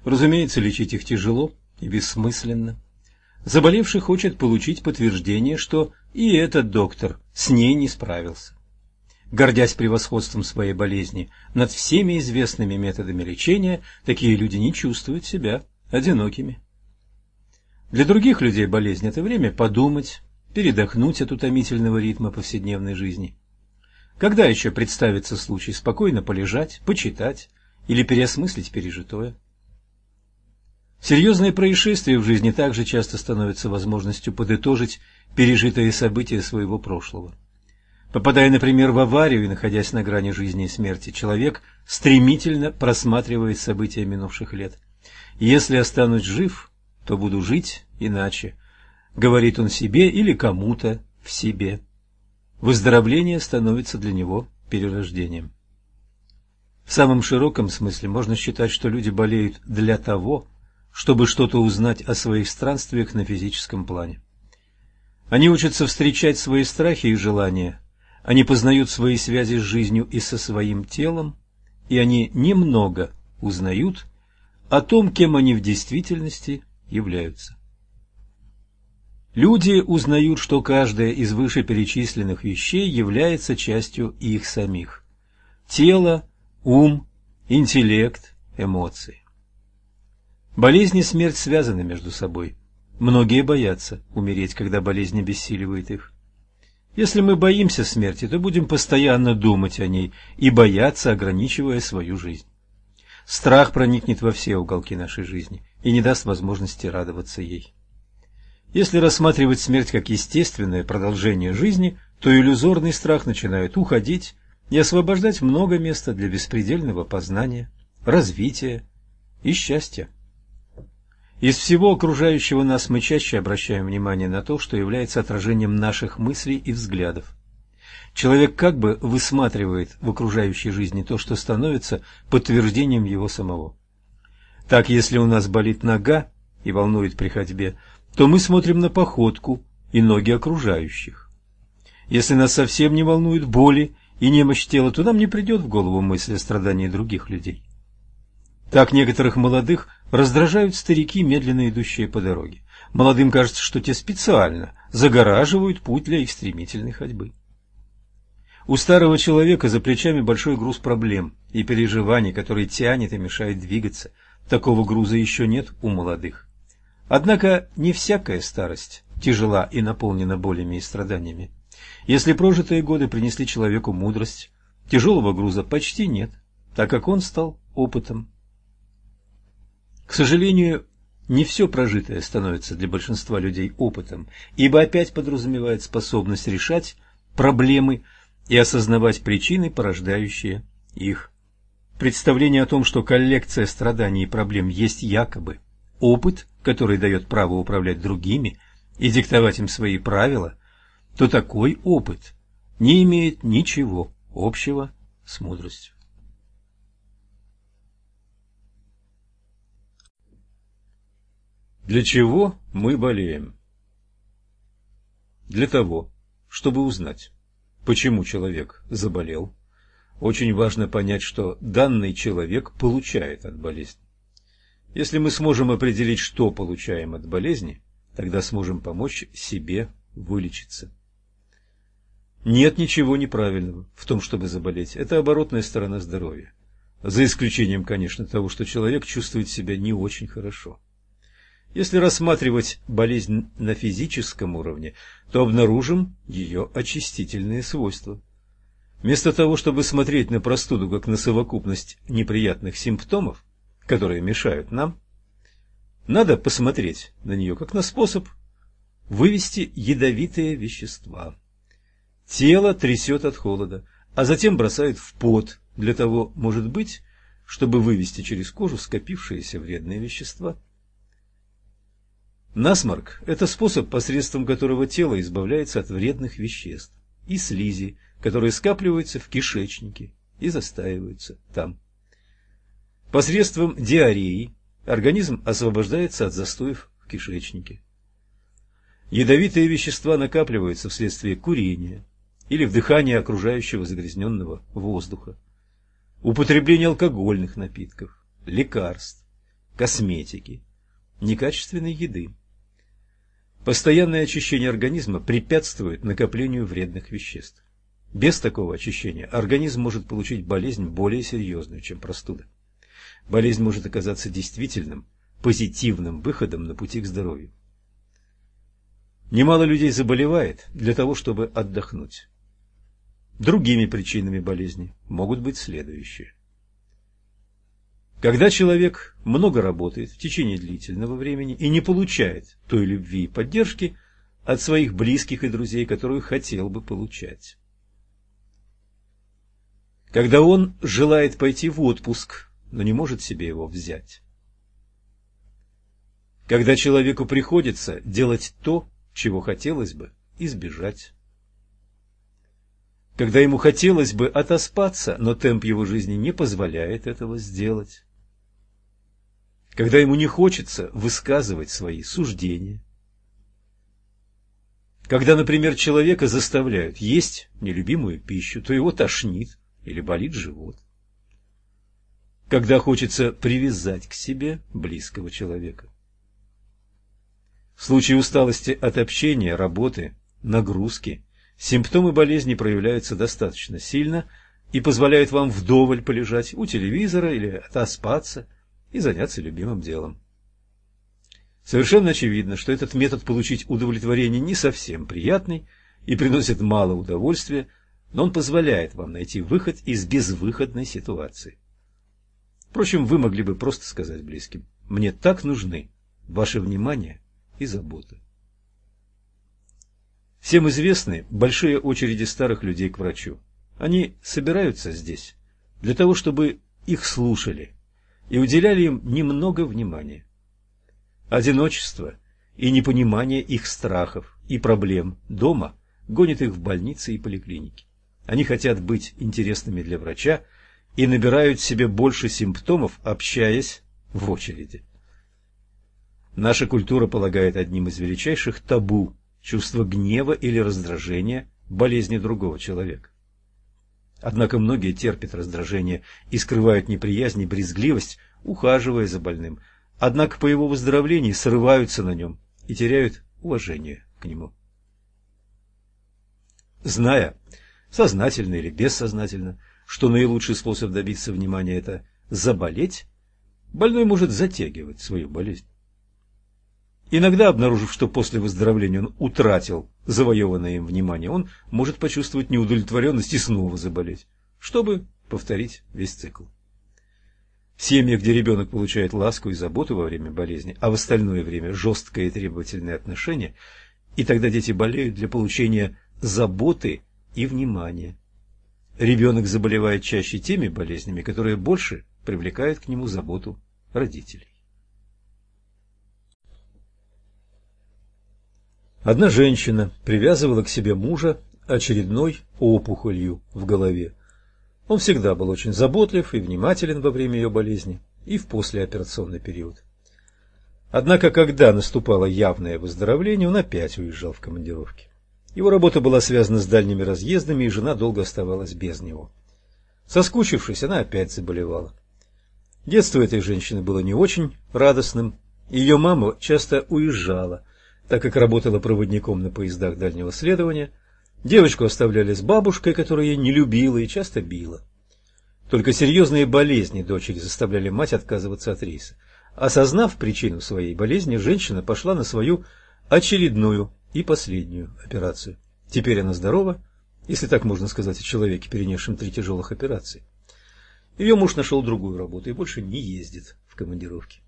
Разумеется, лечить их тяжело и бессмысленно. Заболевший хочет получить подтверждение, что и этот доктор с ней не справился. Гордясь превосходством своей болезни над всеми известными методами лечения, такие люди не чувствуют себя одинокими. Для других людей болезнь – это время подумать, передохнуть от утомительного ритма повседневной жизни – когда еще представится случай спокойно полежать, почитать или переосмыслить пережитое? Серьезные происшествия в жизни также часто становятся возможностью подытожить пережитые события своего прошлого. Попадая, например, в аварию и находясь на грани жизни и смерти, человек стремительно просматривает события минувших лет. «Если останусь жив, то буду жить иначе», — говорит он себе или кому-то в себе. Выздоровление становится для него перерождением. В самом широком смысле можно считать, что люди болеют для того, чтобы что-то узнать о своих странствиях на физическом плане. Они учатся встречать свои страхи и желания, они познают свои связи с жизнью и со своим телом, и они немного узнают о том, кем они в действительности являются. Люди узнают, что каждая из вышеперечисленных вещей является частью их самих. Тело, ум, интеллект, эмоции. Болезнь и смерть связаны между собой. Многие боятся умереть, когда болезнь обессиливает их. Если мы боимся смерти, то будем постоянно думать о ней и бояться, ограничивая свою жизнь. Страх проникнет во все уголки нашей жизни и не даст возможности радоваться ей. Если рассматривать смерть как естественное продолжение жизни, то иллюзорный страх начинает уходить и освобождать много места для беспредельного познания, развития и счастья. Из всего окружающего нас мы чаще обращаем внимание на то, что является отражением наших мыслей и взглядов. Человек как бы высматривает в окружающей жизни то, что становится подтверждением его самого. Так, если у нас болит нога и волнует при ходьбе, то мы смотрим на походку и ноги окружающих. Если нас совсем не волнуют боли и немощь тела, то нам не придет в голову мысль о страдании других людей. Так некоторых молодых раздражают старики, медленно идущие по дороге. Молодым кажется, что те специально загораживают путь для их стремительной ходьбы. У старого человека за плечами большой груз проблем и переживаний, который тянет и мешает двигаться. Такого груза еще нет у молодых. Однако не всякая старость тяжела и наполнена болями и страданиями. Если прожитые годы принесли человеку мудрость, тяжелого груза почти нет, так как он стал опытом. К сожалению, не все прожитое становится для большинства людей опытом, ибо опять подразумевает способность решать проблемы и осознавать причины, порождающие их. Представление о том, что коллекция страданий и проблем есть якобы опыт, который дает право управлять другими и диктовать им свои правила, то такой опыт не имеет ничего общего с мудростью. Для чего мы болеем? Для того, чтобы узнать, почему человек заболел. Очень важно понять, что данный человек получает от болезни. Если мы сможем определить, что получаем от болезни, тогда сможем помочь себе вылечиться. Нет ничего неправильного в том, чтобы заболеть. Это оборотная сторона здоровья. За исключением, конечно, того, что человек чувствует себя не очень хорошо. Если рассматривать болезнь на физическом уровне, то обнаружим ее очистительные свойства. Вместо того, чтобы смотреть на простуду как на совокупность неприятных симптомов, которые мешают нам, надо посмотреть на нее как на способ вывести ядовитые вещества. Тело трясет от холода, а затем бросает в пот, для того, может быть, чтобы вывести через кожу скопившиеся вредные вещества. Насморк – это способ, посредством которого тело избавляется от вредных веществ и слизи, которые скапливаются в кишечнике и застаиваются там. Посредством диареи организм освобождается от застоев в кишечнике. Ядовитые вещества накапливаются вследствие курения или вдыхания окружающего загрязненного воздуха, употребления алкогольных напитков, лекарств, косметики, некачественной еды. Постоянное очищение организма препятствует накоплению вредных веществ. Без такого очищения организм может получить болезнь более серьезную, чем простуда. Болезнь может оказаться действительным, позитивным выходом на пути к здоровью. Немало людей заболевает для того, чтобы отдохнуть. Другими причинами болезни могут быть следующие. Когда человек много работает в течение длительного времени и не получает той любви и поддержки от своих близких и друзей, которую хотел бы получать. Когда он желает пойти в отпуск, но не может себе его взять. Когда человеку приходится делать то, чего хотелось бы избежать. Когда ему хотелось бы отоспаться, но темп его жизни не позволяет этого сделать когда ему не хочется высказывать свои суждения, Когда, например, человека заставляют есть нелюбимую пищу, то его тошнит или болит живот. Когда хочется привязать к себе близкого человека. В случае усталости от общения, работы, нагрузки, симптомы болезни проявляются достаточно сильно и позволяют вам вдоволь полежать у телевизора или отоспаться и заняться любимым делом. Совершенно очевидно, что этот метод получить удовлетворение не совсем приятный и приносит мало удовольствия, но он позволяет вам найти выход из безвыходной ситуации. Впрочем, вы могли бы просто сказать близким, мне так нужны ваше внимание и забота. Всем известны большие очереди старых людей к врачу. Они собираются здесь для того, чтобы их слушали и уделяли им немного внимания. Одиночество и непонимание их страхов и проблем дома гонит их в больницы и поликлиники. Они хотят быть интересными для врача и набирают себе больше симптомов, общаясь в очереди. Наша культура полагает одним из величайших табу чувство гнева или раздражения болезни другого человека. Однако многие терпят раздражение и скрывают неприязнь и брезгливость, ухаживая за больным, однако по его выздоровлении срываются на нем и теряют уважение к нему. Зная, сознательно или бессознательно, что наилучший способ добиться внимания – это заболеть, больной может затягивать свою болезнь. Иногда, обнаружив, что после выздоровления он утратил завоеванное им внимание, он может почувствовать неудовлетворенность и снова заболеть, чтобы повторить весь цикл. В семьях, где ребенок получает ласку и заботу во время болезни, а в остальное время жесткое и требовательное отношение, и тогда дети болеют для получения заботы и внимания. Ребенок заболевает чаще теми болезнями, которые больше привлекают к нему заботу родителей. Одна женщина привязывала к себе мужа очередной опухолью в голове. Он всегда был очень заботлив и внимателен во время ее болезни и в послеоперационный период. Однако, когда наступало явное выздоровление, он опять уезжал в командировки. Его работа была связана с дальними разъездами, и жена долго оставалась без него. Соскучившись, она опять заболевала. Детство этой женщины было не очень радостным. Ее мама часто уезжала, так как работала проводником на поездах дальнего следования – Девочку оставляли с бабушкой, которая ее не любила и часто била. Только серьезные болезни дочери заставляли мать отказываться от рейса. Осознав причину своей болезни, женщина пошла на свою очередную и последнюю операцию. Теперь она здорова, если так можно сказать о человеке, перенесшем три тяжелых операции. Ее муж нашел другую работу и больше не ездит в командировки.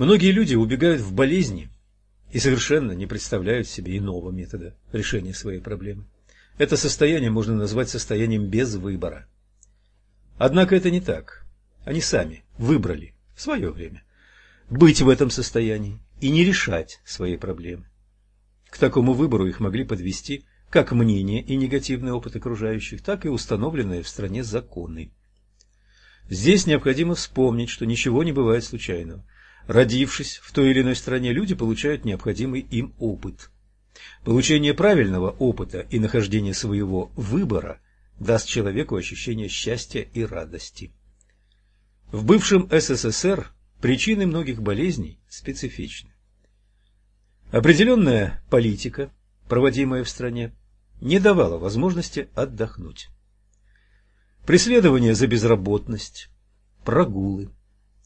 Многие люди убегают в болезни, и совершенно не представляют себе иного метода решения своей проблемы. Это состояние можно назвать состоянием без выбора. Однако это не так. Они сами выбрали в свое время быть в этом состоянии и не решать свои проблемы. К такому выбору их могли подвести как мнение и негативный опыт окружающих, так и установленные в стране законы. Здесь необходимо вспомнить, что ничего не бывает случайного. Родившись в той или иной стране, люди получают необходимый им опыт. Получение правильного опыта и нахождение своего выбора даст человеку ощущение счастья и радости. В бывшем СССР причины многих болезней специфичны. Определенная политика, проводимая в стране, не давала возможности отдохнуть. Преследование за безработность, прогулы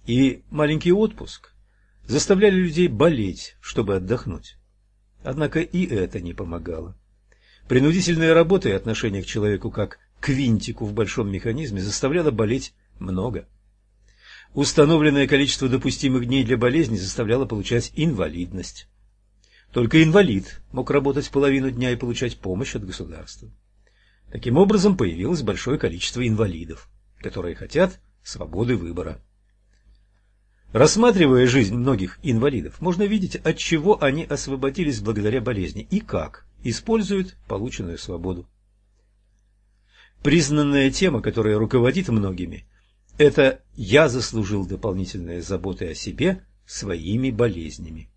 и маленький отпуск заставляли людей болеть, чтобы отдохнуть. Однако и это не помогало. Принудительная работа и отношение к человеку как к винтику в большом механизме заставляло болеть много. Установленное количество допустимых дней для болезни заставляло получать инвалидность. Только инвалид мог работать половину дня и получать помощь от государства. Таким образом появилось большое количество инвалидов, которые хотят свободы выбора. Рассматривая жизнь многих инвалидов, можно видеть, от чего они освободились благодаря болезни и как используют полученную свободу. Признанная тема, которая руководит многими, это «я заслужил дополнительные заботы о себе своими болезнями».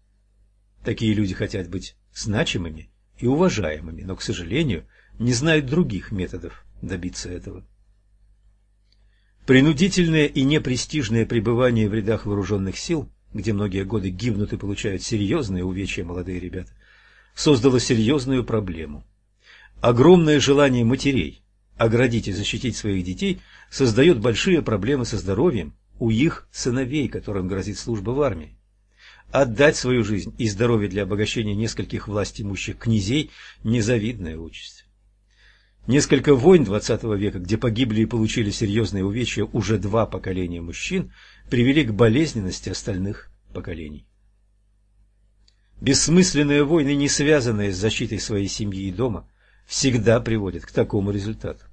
Такие люди хотят быть значимыми и уважаемыми, но, к сожалению, не знают других методов добиться этого. Принудительное и непрестижное пребывание в рядах вооруженных сил, где многие годы гибнут и получают серьезные увечья молодые ребята, создало серьезную проблему. Огромное желание матерей оградить и защитить своих детей создает большие проблемы со здоровьем у их сыновей, которым грозит служба в армии. Отдать свою жизнь и здоровье для обогащения нескольких властимущих князей – незавидная участь. Несколько войн XX века, где погибли и получили серьезные увечья уже два поколения мужчин, привели к болезненности остальных поколений. Бессмысленные войны, не связанные с защитой своей семьи и дома, всегда приводят к такому результату.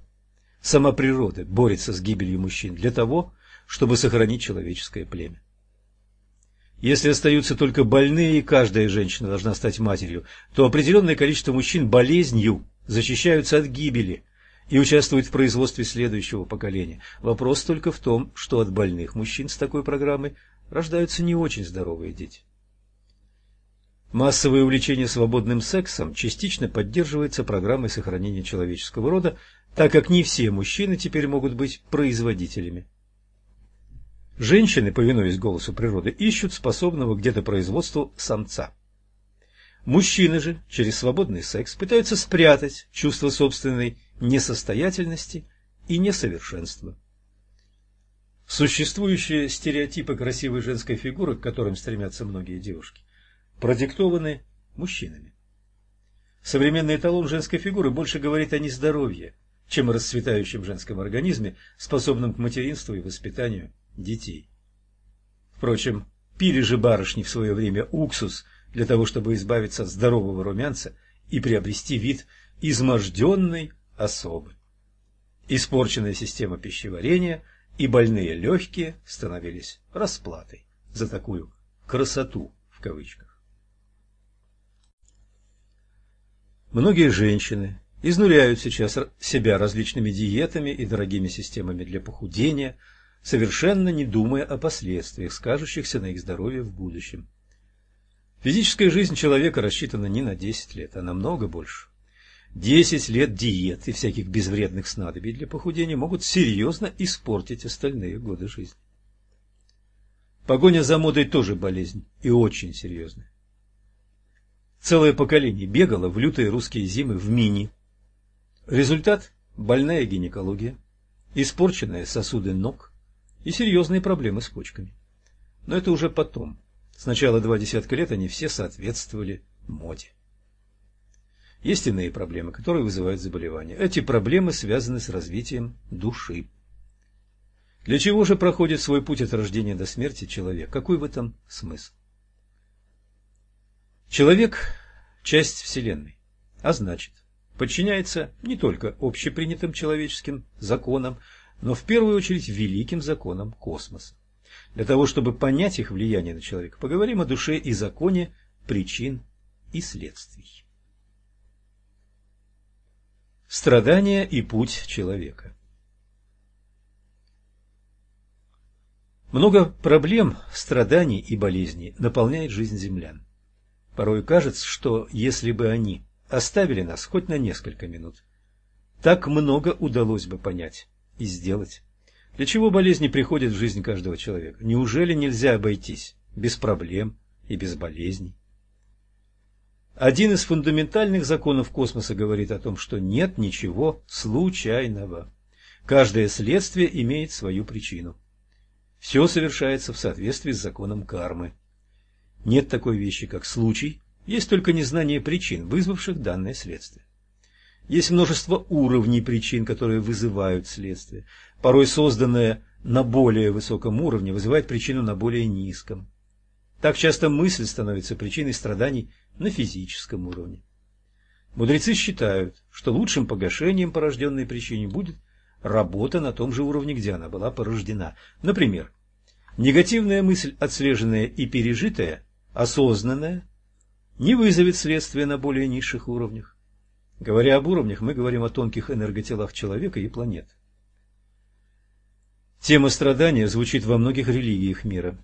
Сама природа борется с гибелью мужчин для того, чтобы сохранить человеческое племя. Если остаются только больные, и каждая женщина должна стать матерью, то определенное количество мужчин болезнью защищаются от гибели и участвуют в производстве следующего поколения. Вопрос только в том, что от больных мужчин с такой программой рождаются не очень здоровые дети. Массовое увлечение свободным сексом частично поддерживается программой сохранения человеческого рода, так как не все мужчины теперь могут быть производителями. Женщины, повинуясь голосу природы, ищут способного где-то производству самца. Мужчины же через свободный секс пытаются спрятать чувство собственной несостоятельности и несовершенства. Существующие стереотипы красивой женской фигуры, к которым стремятся многие девушки, продиктованы мужчинами. Современный эталон женской фигуры больше говорит о нездоровье, чем о расцветающем женском организме, способном к материнству и воспитанию детей. Впрочем, пили же барышни в свое время уксус для того, чтобы избавиться от здорового румянца и приобрести вид изможденной особы. Испорченная система пищеварения и больные легкие становились расплатой за такую «красоту» в кавычках. Многие женщины изнуряют сейчас себя различными диетами и дорогими системами для похудения – совершенно не думая о последствиях, скажущихся на их здоровье в будущем. Физическая жизнь человека рассчитана не на 10 лет, а на много больше. 10 лет диет и всяких безвредных снадобий для похудения могут серьезно испортить остальные годы жизни. Погоня за модой тоже болезнь, и очень серьезная. Целое поколение бегало в лютые русские зимы в мини. Результат – больная гинекология, испорченные сосуды ног, и серьезные проблемы с почками. Но это уже потом. Сначала два десятка лет они все соответствовали моде. Есть иные проблемы, которые вызывают заболевания. Эти проблемы связаны с развитием души. Для чего же проходит свой путь от рождения до смерти человек? Какой в этом смысл? Человек – часть Вселенной, а значит, подчиняется не только общепринятым человеческим законам, но в первую очередь великим законам космоса. Для того, чтобы понять их влияние на человека, поговорим о душе и законе причин и следствий. Страдания и путь человека Много проблем, страданий и болезней наполняет жизнь землян. Порой кажется, что если бы они оставили нас хоть на несколько минут, так много удалось бы понять и сделать. Для чего болезни приходят в жизнь каждого человека? Неужели нельзя обойтись без проблем и без болезней? Один из фундаментальных законов космоса говорит о том, что нет ничего случайного. Каждое следствие имеет свою причину. Все совершается в соответствии с законом кармы. Нет такой вещи, как случай, есть только незнание причин, вызвавших данное следствие. Есть множество уровней причин, которые вызывают следствие. Порой созданное на более высоком уровне вызывает причину на более низком. Так часто мысль становится причиной страданий на физическом уровне. Мудрецы считают, что лучшим погашением порожденной причине будет работа на том же уровне, где она была порождена. Например, негативная мысль, отслеженная и пережитая, осознанная, не вызовет следствия на более низших уровнях. Говоря об уровнях, мы говорим о тонких энерготелах человека и планет. Тема страдания звучит во многих религиях мира.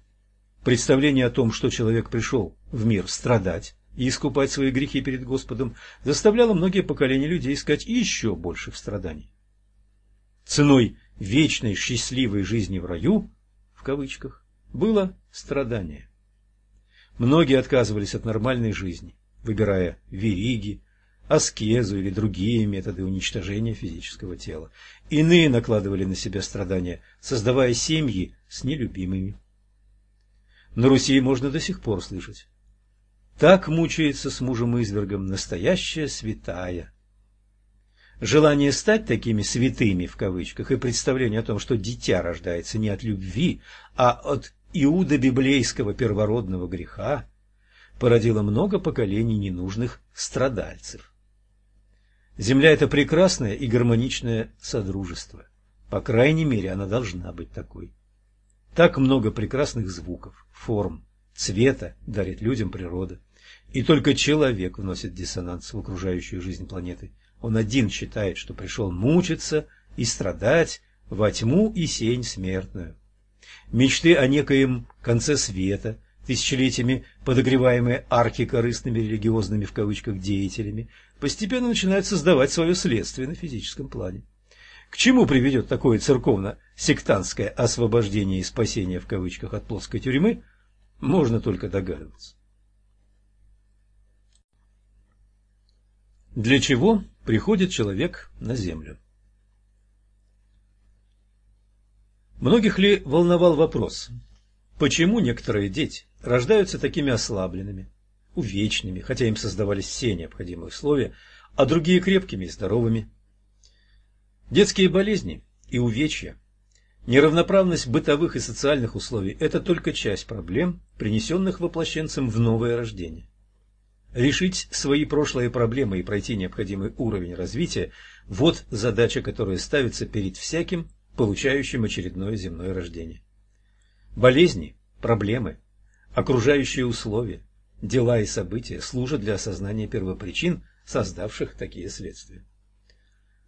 Представление о том, что человек пришел в мир страдать, и искупать свои грехи перед Господом, заставляло многие поколения людей искать еще больших страданий. Ценой вечной счастливой жизни в раю, в кавычках, было страдание. Многие отказывались от нормальной жизни, выбирая вериги, аскезу или другие методы уничтожения физического тела. Иные накладывали на себя страдания, создавая семьи с нелюбимыми. На Руси можно до сих пор слышать. Так мучается с мужем-извергом настоящая святая. Желание стать такими «святыми» в кавычках и представление о том, что дитя рождается не от любви, а от иуда библейского первородного греха, породило много поколений ненужных страдальцев. Земля – это прекрасное и гармоничное содружество. По крайней мере, она должна быть такой. Так много прекрасных звуков, форм, цвета дарит людям природа. И только человек вносит диссонанс в окружающую жизнь планеты. Он один считает, что пришел мучиться и страдать во тьму и сень смертную. Мечты о некоем конце света, тысячелетиями подогреваемые архикорыстными религиозными в кавычках деятелями, постепенно начинают создавать свое следствие на физическом плане. К чему приведет такое церковно-сектантское освобождение и спасение в кавычках от плоской тюрьмы, можно только догадываться. Для чего приходит человек на землю? Многих ли волновал вопрос, почему некоторые дети рождаются такими ослабленными, увечными, хотя им создавались все необходимые условия, а другие крепкими и здоровыми? Детские болезни и увечья, неравноправность бытовых и социальных условий – это только часть проблем, принесенных воплощенцем в новое рождение. Решить свои прошлые проблемы и пройти необходимый уровень развития – вот задача, которая ставится перед всяким, получающим очередное земное рождение. Болезни, проблемы, окружающие условия, дела и события служат для осознания первопричин, создавших такие следствия.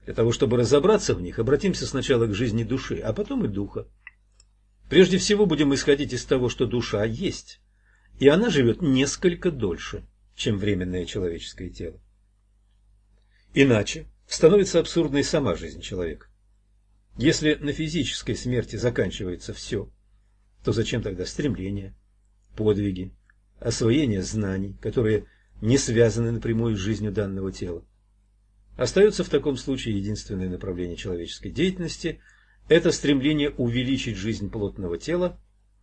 Для того, чтобы разобраться в них, обратимся сначала к жизни души, а потом и духа. Прежде всего будем исходить из того, что душа есть, и она живет несколько дольше – чем временное человеческое тело. Иначе становится абсурдной сама жизнь человека. Если на физической смерти заканчивается все, то зачем тогда стремления, подвиги, освоение знаний, которые не связаны напрямую с жизнью данного тела? Остается в таком случае единственное направление человеческой деятельности – это стремление увеличить жизнь плотного тела,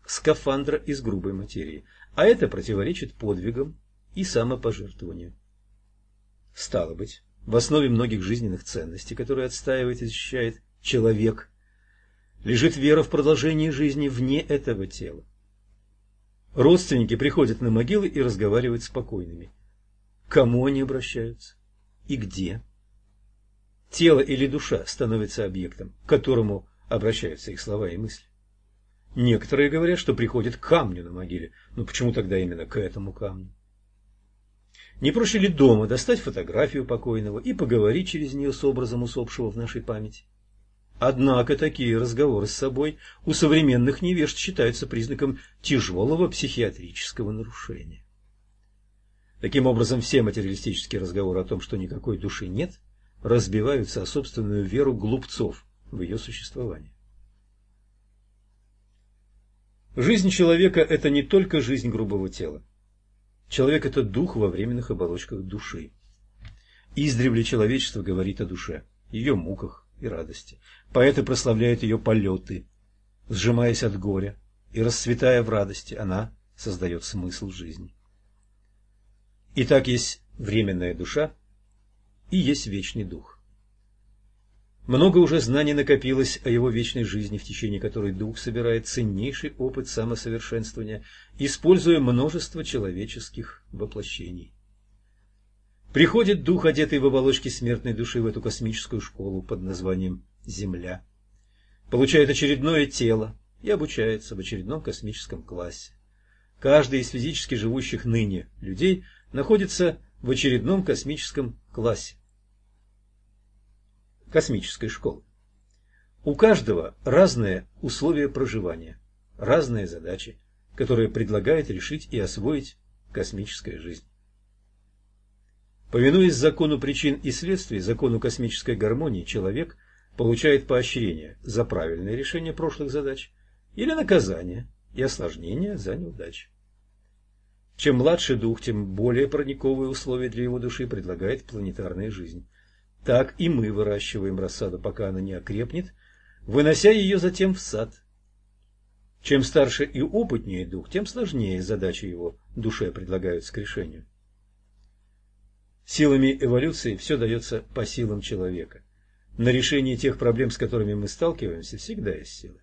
скафандра из грубой материи, а это противоречит подвигам и самопожертвованию. Стало быть, в основе многих жизненных ценностей, которые отстаивает и защищает человек, лежит вера в продолжение жизни вне этого тела. Родственники приходят на могилы и разговаривают с покойными. кому они обращаются? И где? Тело или душа становится объектом, к которому обращаются их слова и мысли. Некоторые говорят, что приходят к камню на могиле. Но почему тогда именно к этому камню? Не проще ли дома достать фотографию покойного и поговорить через нее с образом усопшего в нашей памяти? Однако такие разговоры с собой у современных невежд считаются признаком тяжелого психиатрического нарушения. Таким образом, все материалистические разговоры о том, что никакой души нет, разбиваются о собственную веру глупцов в ее существование. Жизнь человека – это не только жизнь грубого тела. Человек – это дух во временных оболочках души. Издревле человечество говорит о душе, ее муках и радости. Поэты прославляют ее полеты. Сжимаясь от горя и расцветая в радости, она создает смысл жизни. Итак, есть временная душа и есть вечный дух. Много уже знаний накопилось о его вечной жизни, в течение которой дух собирает ценнейший опыт самосовершенствования, используя множество человеческих воплощений. Приходит дух, одетый в оболочки смертной души, в эту космическую школу под названием Земля. Получает очередное тело и обучается в очередном космическом классе. Каждый из физически живущих ныне людей находится в очередном космическом классе космической школы. У каждого разные условия проживания, разные задачи, которые предлагает решить и освоить космическая жизнь. Повинуясь закону причин и следствий, закону космической гармонии, человек получает поощрение за правильное решение прошлых задач или наказание и осложнение за неудачи. Чем младше дух, тем более прониковые условия для его души предлагает планетарная жизнь. Так и мы выращиваем рассаду, пока она не окрепнет, вынося ее затем в сад. Чем старше и опытнее дух, тем сложнее задачи его душе предлагаются к решению. Силами эволюции все дается по силам человека. На решение тех проблем, с которыми мы сталкиваемся, всегда есть силы.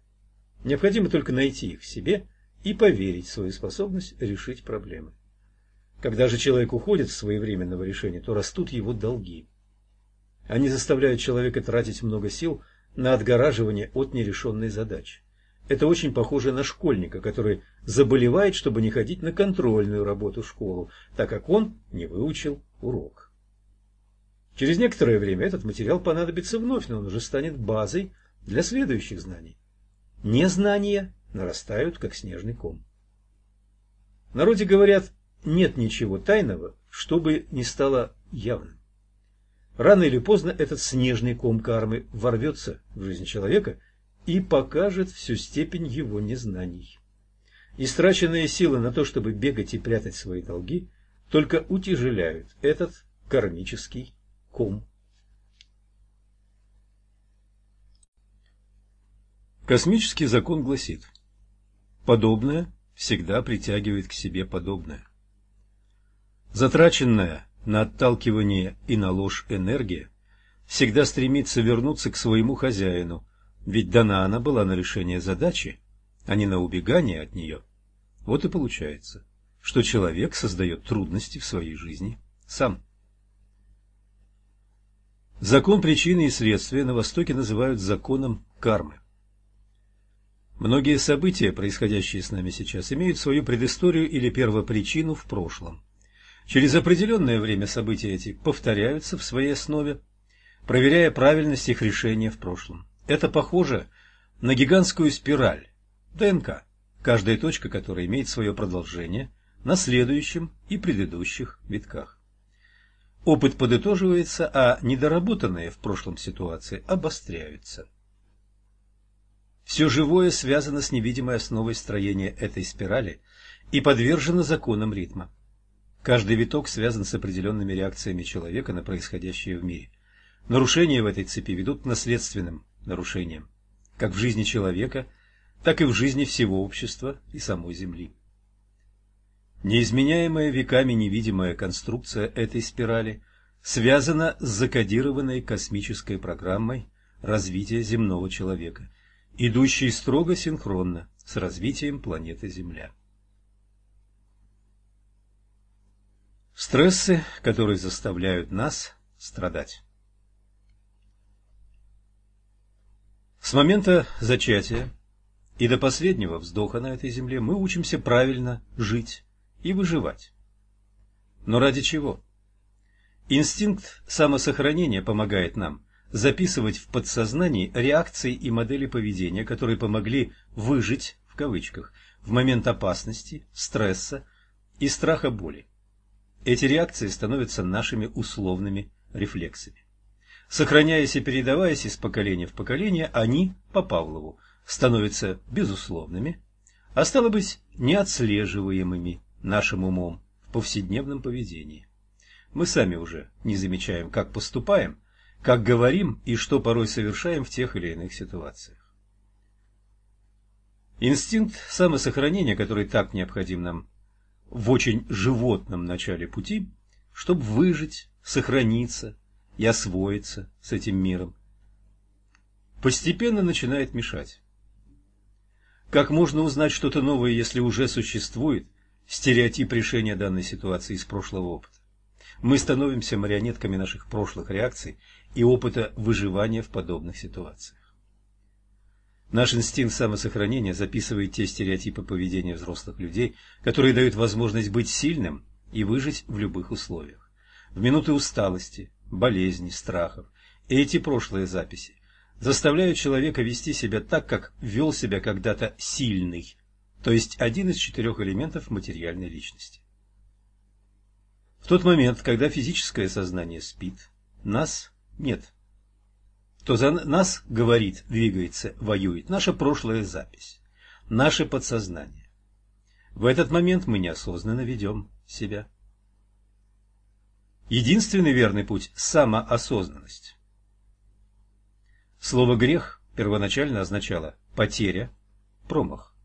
Необходимо только найти их в себе и поверить в свою способность решить проблемы. Когда же человек уходит с своевременного решения, то растут его долги. Они заставляют человека тратить много сил на отгораживание от нерешенной задачи. Это очень похоже на школьника, который заболевает, чтобы не ходить на контрольную работу в школу, так как он не выучил урок. Через некоторое время этот материал понадобится вновь, но он уже станет базой для следующих знаний. Незнания нарастают, как снежный ком. Народе говорят, нет ничего тайного, чтобы не стало явным. Рано или поздно этот снежный ком кармы ворвется в жизнь человека и покажет всю степень его незнаний. Истраченные силы на то, чтобы бегать и прятать свои долги, только утяжеляют этот кармический ком. Космический закон гласит, подобное всегда притягивает к себе подобное. Затраченная на отталкивание и на ложь энергия всегда стремится вернуться к своему хозяину, ведь дана она была на решение задачи, а не на убегание от нее. Вот и получается, что человек создает трудности в своей жизни сам. Закон причины и следствия на Востоке называют законом кармы. Многие события, происходящие с нами сейчас, имеют свою предысторию или первопричину в прошлом. Через определенное время события эти повторяются в своей основе, проверяя правильность их решения в прошлом. Это похоже на гигантскую спираль ДНК, каждая точка которой имеет свое продолжение на следующем и предыдущих витках. Опыт подытоживается, а недоработанные в прошлом ситуации обостряются. Все живое связано с невидимой основой строения этой спирали и подвержено законам ритма. Каждый виток связан с определенными реакциями человека на происходящее в мире. Нарушения в этой цепи ведут к наследственным нарушениям, как в жизни человека, так и в жизни всего общества и самой Земли. Неизменяемая веками невидимая конструкция этой спирали связана с закодированной космической программой развития земного человека, идущей строго синхронно с развитием планеты Земля. Стрессы, которые заставляют нас страдать. С момента зачатия и до последнего вздоха на этой земле мы учимся правильно жить и выживать. Но ради чего? Инстинкт самосохранения помогает нам записывать в подсознании реакции и модели поведения, которые помогли «выжить» в кавычках в момент опасности, стресса и страха боли. Эти реакции становятся нашими условными рефлексами. Сохраняясь и передаваясь из поколения в поколение, они, по Павлову, становятся безусловными, а стало быть, неотслеживаемыми нашим умом в повседневном поведении. Мы сами уже не замечаем, как поступаем, как говорим и что порой совершаем в тех или иных ситуациях. Инстинкт самосохранения, который так необходим нам в очень животном начале пути, чтобы выжить, сохраниться и освоиться с этим миром, постепенно начинает мешать. Как можно узнать что-то новое, если уже существует стереотип решения данной ситуации из прошлого опыта? Мы становимся марионетками наших прошлых реакций и опыта выживания в подобных ситуациях. Наш инстинкт самосохранения записывает те стереотипы поведения взрослых людей, которые дают возможность быть сильным и выжить в любых условиях. В минуты усталости, болезней, страхов эти прошлые записи заставляют человека вести себя так, как вел себя когда-то сильный, то есть один из четырех элементов материальной личности. В тот момент, когда физическое сознание спит, нас нет. То за нас говорит, двигается, воюет наша прошлая запись, наше подсознание. В этот момент мы неосознанно ведем себя. Единственный верный путь – самоосознанность. Слово «грех» первоначально означало «потеря», «промах».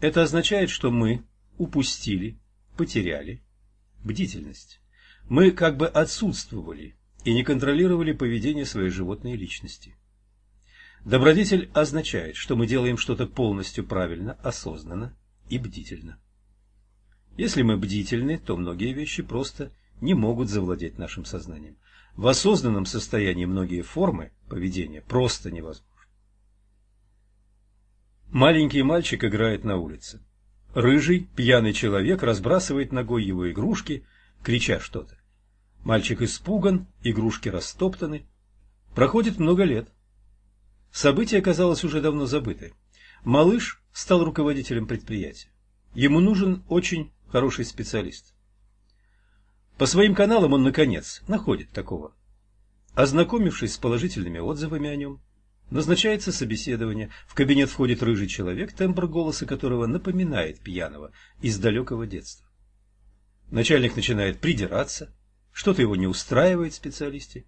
Это означает, что мы упустили, потеряли бдительность. Мы как бы отсутствовали и не контролировали поведение своей животной личности. Добродетель означает, что мы делаем что-то полностью правильно, осознанно и бдительно. Если мы бдительны, то многие вещи просто не могут завладеть нашим сознанием. В осознанном состоянии многие формы поведения просто невозможны. Маленький мальчик играет на улице. Рыжий, пьяный человек разбрасывает ногой его игрушки, крича что-то. Мальчик испуган, игрушки растоптаны. Проходит много лет. Событие оказалось уже давно забыто. Малыш стал руководителем предприятия. Ему нужен очень хороший специалист. По своим каналам он, наконец, находит такого. Ознакомившись с положительными отзывами о нем, назначается собеседование. В кабинет входит рыжий человек, тембр голоса которого напоминает пьяного из далекого детства. Начальник начинает придираться, что-то его не устраивает в специалисте,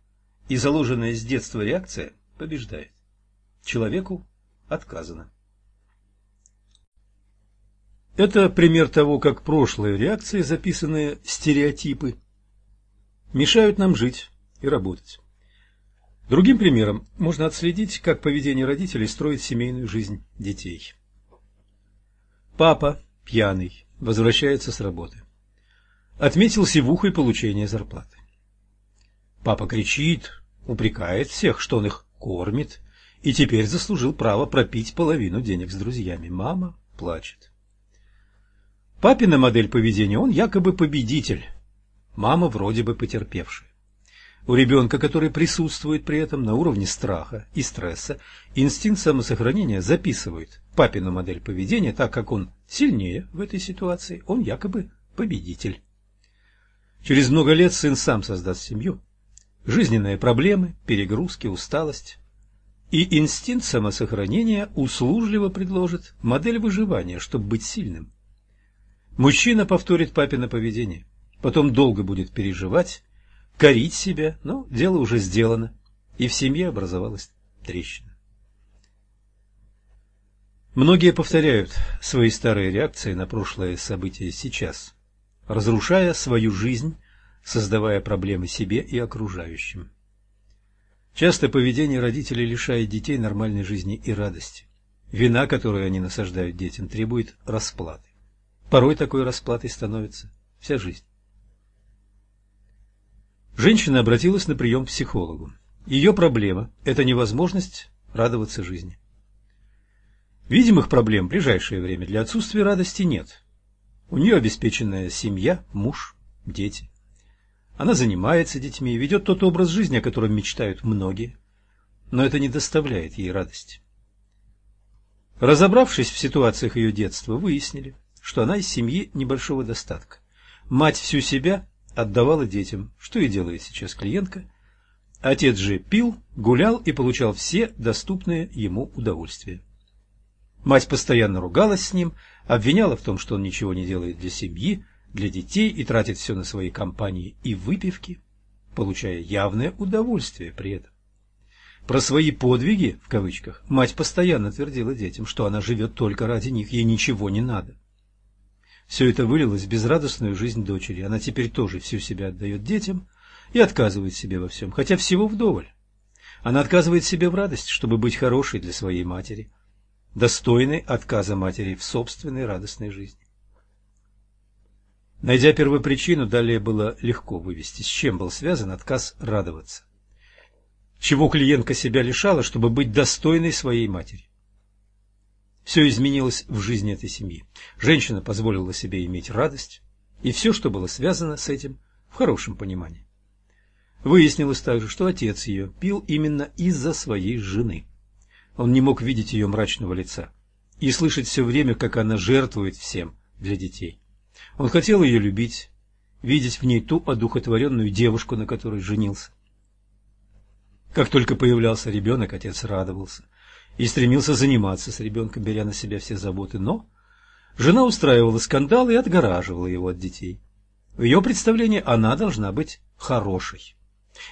и заложенная с детства реакция побеждает. Человеку отказано. Это пример того, как прошлые реакции, записанные стереотипы, мешают нам жить и работать. Другим примером можно отследить, как поведение родителей строит семейную жизнь детей. Папа, пьяный, возвращается с работы. Отметил сивухой получение зарплаты. Папа кричит, упрекает всех, что он их кормит, и теперь заслужил право пропить половину денег с друзьями. Мама плачет. Папина модель поведения, он якобы победитель, мама вроде бы потерпевшая. У ребенка, который присутствует при этом на уровне страха и стресса, инстинкт самосохранения записывает папину модель поведения, так как он сильнее в этой ситуации, он якобы победитель. Через много лет сын сам создаст семью. Жизненные проблемы, перегрузки, усталость. И инстинкт самосохранения услужливо предложит модель выживания, чтобы быть сильным. Мужчина повторит папино поведение, потом долго будет переживать, корить себя, но дело уже сделано, и в семье образовалась трещина. Многие повторяют свои старые реакции на прошлое события сейчас, разрушая свою жизнь, создавая проблемы себе и окружающим. Часто поведение родителей лишает детей нормальной жизни и радости. Вина, которую они насаждают детям, требует расплаты. Порой такой расплатой становится вся жизнь. Женщина обратилась на прием к психологу. Ее проблема – это невозможность радоваться жизни. Видимых проблем в ближайшее время для отсутствия радости нет. У нее обеспеченная семья, муж, дети. Она занимается детьми, ведет тот образ жизни, о котором мечтают многие, но это не доставляет ей радости. Разобравшись в ситуациях ее детства, выяснили, что она из семьи небольшого достатка. Мать всю себя отдавала детям, что и делает сейчас клиентка. Отец же пил, гулял и получал все доступные ему удовольствия. Мать постоянно ругалась с ним, обвиняла в том, что он ничего не делает для семьи, для детей и тратит все на свои компании и выпивки, получая явное удовольствие при этом. Про свои «подвиги» в кавычках мать постоянно твердила детям, что она живет только ради них, ей ничего не надо. Все это вылилось в безрадостную жизнь дочери. Она теперь тоже всю себя отдает детям и отказывает себе во всем, хотя всего вдоволь. Она отказывает себе в радости, чтобы быть хорошей для своей матери, достойной отказа матери в собственной радостной жизни. Найдя первопричину, далее было легко вывести, с чем был связан отказ радоваться. Чего клиентка себя лишала, чтобы быть достойной своей матери. Все изменилось в жизни этой семьи. Женщина позволила себе иметь радость, и все, что было связано с этим, в хорошем понимании. Выяснилось также, что отец ее пил именно из-за своей жены. Он не мог видеть ее мрачного лица и слышать все время, как она жертвует всем для детей. Он хотел ее любить видеть в ней ту одухотворенную девушку, на которой женился. Как только появлялся ребенок, отец радовался и стремился заниматься с ребенком, беря на себя все заботы, но жена устраивала скандалы и отгораживала его от детей. В ее представлении она должна быть хорошей.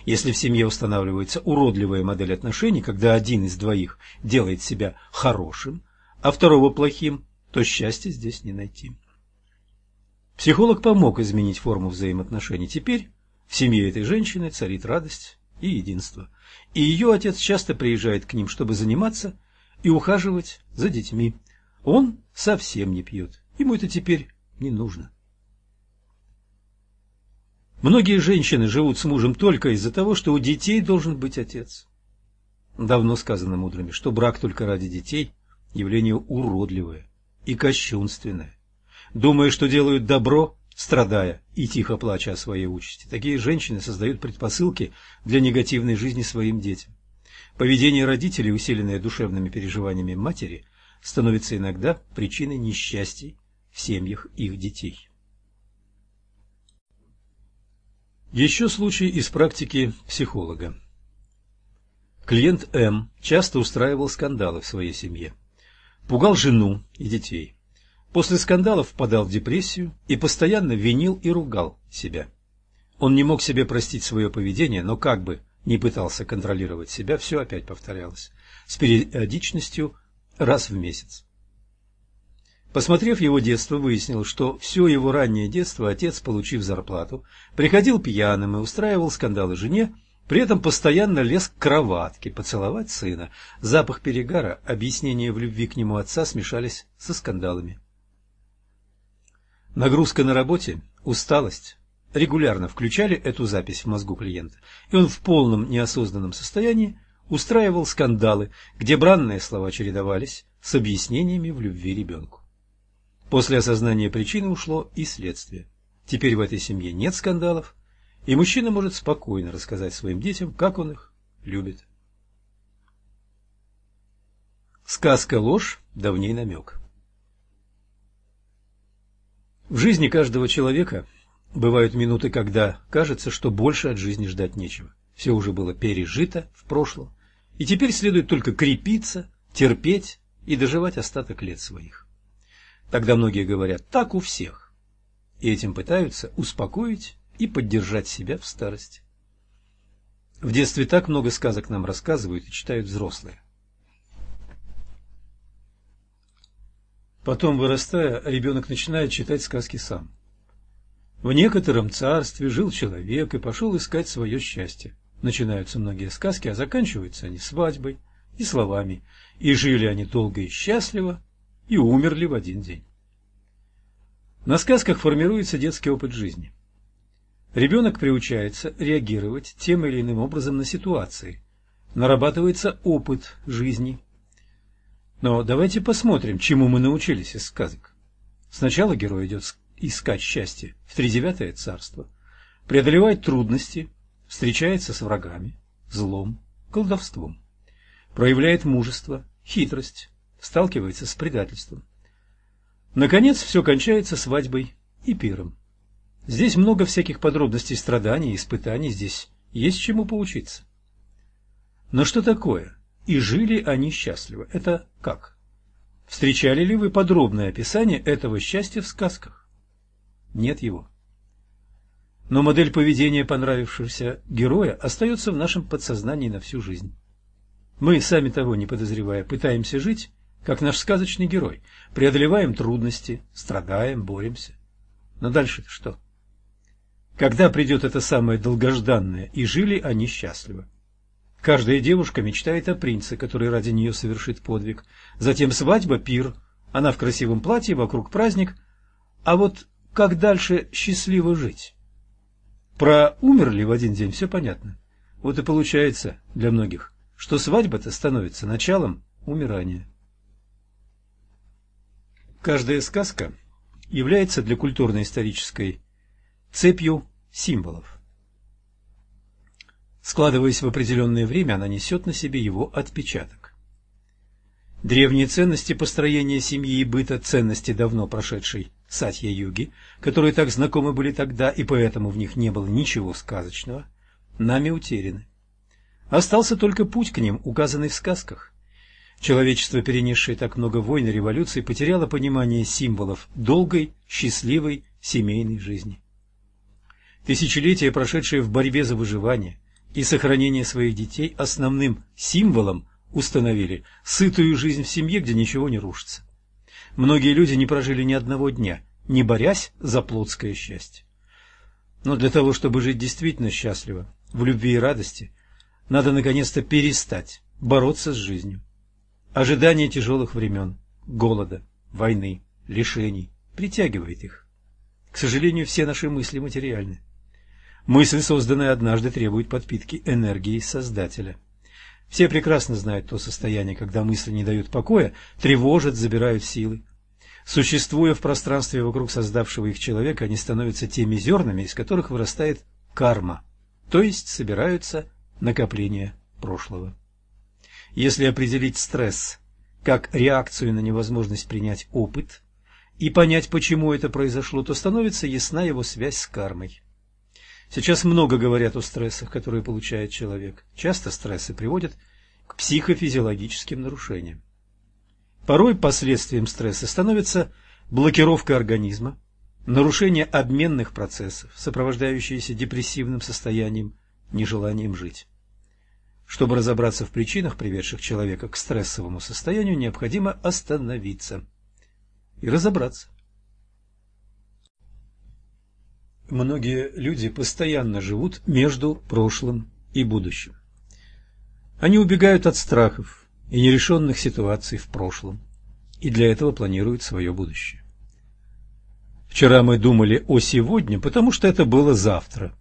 Если в семье устанавливается уродливая модель отношений, когда один из двоих делает себя хорошим, а второго плохим, то счастья здесь не найти. Психолог помог изменить форму взаимоотношений. Теперь в семье этой женщины царит радость и единство. И ее отец часто приезжает к ним, чтобы заниматься и ухаживать за детьми. Он совсем не пьет. Ему это теперь не нужно. Многие женщины живут с мужем только из-за того, что у детей должен быть отец. Давно сказано мудрыми, что брак только ради детей – явление уродливое и кощунственное. Думая, что делают добро, страдая и тихо плача о своей участи, такие женщины создают предпосылки для негативной жизни своим детям. Поведение родителей, усиленное душевными переживаниями матери, становится иногда причиной несчастий в семьях их детей. Еще случай из практики психолога. Клиент М часто устраивал скандалы в своей семье. Пугал жену и детей. После скандалов впадал в депрессию и постоянно винил и ругал себя. Он не мог себе простить свое поведение, но как бы не пытался контролировать себя, все опять повторялось, с периодичностью раз в месяц. Посмотрев его детство, выяснил, что все его раннее детство отец, получив зарплату, приходил пьяным и устраивал скандалы жене, при этом постоянно лез к кроватке поцеловать сына. Запах перегара, объяснения в любви к нему отца смешались со скандалами. Нагрузка на работе, усталость регулярно включали эту запись в мозгу клиента, и он в полном неосознанном состоянии устраивал скандалы, где бранные слова чередовались с объяснениями в любви ребенку. После осознания причины ушло и следствие. Теперь в этой семье нет скандалов, и мужчина может спокойно рассказать своим детям, как он их любит. Сказка ложь, давней намек. В жизни каждого человека бывают минуты, когда кажется, что больше от жизни ждать нечего. Все уже было пережито в прошлом, и теперь следует только крепиться, терпеть и доживать остаток лет своих. Тогда многие говорят «так у всех», и этим пытаются успокоить и поддержать себя в старости. В детстве так много сказок нам рассказывают и читают взрослые. Потом, вырастая, ребенок начинает читать сказки сам. В некотором царстве жил человек и пошел искать свое счастье. Начинаются многие сказки, а заканчиваются они свадьбой и словами. И жили они долго и счастливо, и умерли в один день. На сказках формируется детский опыт жизни. Ребенок приучается реагировать тем или иным образом на ситуации. Нарабатывается опыт жизни. Но давайте посмотрим, чему мы научились из сказок. Сначала герой идет искать счастье в тридевятое царство, преодолевает трудности, встречается с врагами, злом, колдовством, проявляет мужество, хитрость, сталкивается с предательством. Наконец, все кончается свадьбой и пиром. Здесь много всяких подробностей страданий испытаний, здесь есть чему поучиться. Но что такое? И жили они счастливо. Это как? Встречали ли вы подробное описание этого счастья в сказках? Нет его. Но модель поведения понравившегося героя остается в нашем подсознании на всю жизнь. Мы, сами того не подозревая, пытаемся жить как наш сказочный герой. Преодолеваем трудности, страдаем, боремся. Но дальше-то что? Когда придет это самое долгожданное, и жили они счастливо. Каждая девушка мечтает о принце, который ради нее совершит подвиг. Затем свадьба, пир, она в красивом платье, вокруг праздник. А вот как дальше счастливо жить? Про умерли в один день все понятно. Вот и получается для многих, что свадьба-то становится началом умирания. Каждая сказка является для культурно-исторической цепью символов. Складываясь в определенное время, она несет на себе его отпечаток. Древние ценности построения семьи и быта, ценности давно прошедшей сатья-юги, которые так знакомы были тогда, и поэтому в них не было ничего сказочного, нами утеряны. Остался только путь к ним, указанный в сказках. Человечество, перенесшее так много войн и революций, потеряло понимание символов долгой, счастливой семейной жизни. Тысячелетия, прошедшие в борьбе за выживание и сохранение своих детей, основным символом установили сытую жизнь в семье, где ничего не рушится. Многие люди не прожили ни одного дня, не борясь за плотское счастье. Но для того, чтобы жить действительно счастливо, в любви и радости, надо наконец-то перестать бороться с жизнью. Ожидание тяжелых времен, голода, войны, лишений притягивает их. К сожалению, все наши мысли материальны. Мысль, созданная однажды, требует подпитки энергии Создателя. Все прекрасно знают то состояние, когда мысли не дают покоя, тревожат, забирают силы. Существуя в пространстве вокруг создавшего их человека, они становятся теми зернами, из которых вырастает карма, то есть собираются накопления прошлого. Если определить стресс как реакцию на невозможность принять опыт и понять, почему это произошло, то становится ясна его связь с кармой. Сейчас много говорят о стрессах, которые получает человек. Часто стрессы приводят к психофизиологическим нарушениям. Порой последствием стресса становится блокировка организма, нарушение обменных процессов, сопровождающиеся депрессивным состоянием, нежеланием жить. Чтобы разобраться в причинах, приведших человека к стрессовому состоянию, необходимо остановиться и разобраться. Многие люди постоянно живут между прошлым и будущим. Они убегают от страхов и нерешенных ситуаций в прошлом, и для этого планируют свое будущее. Вчера мы думали о сегодня, потому что это было завтра.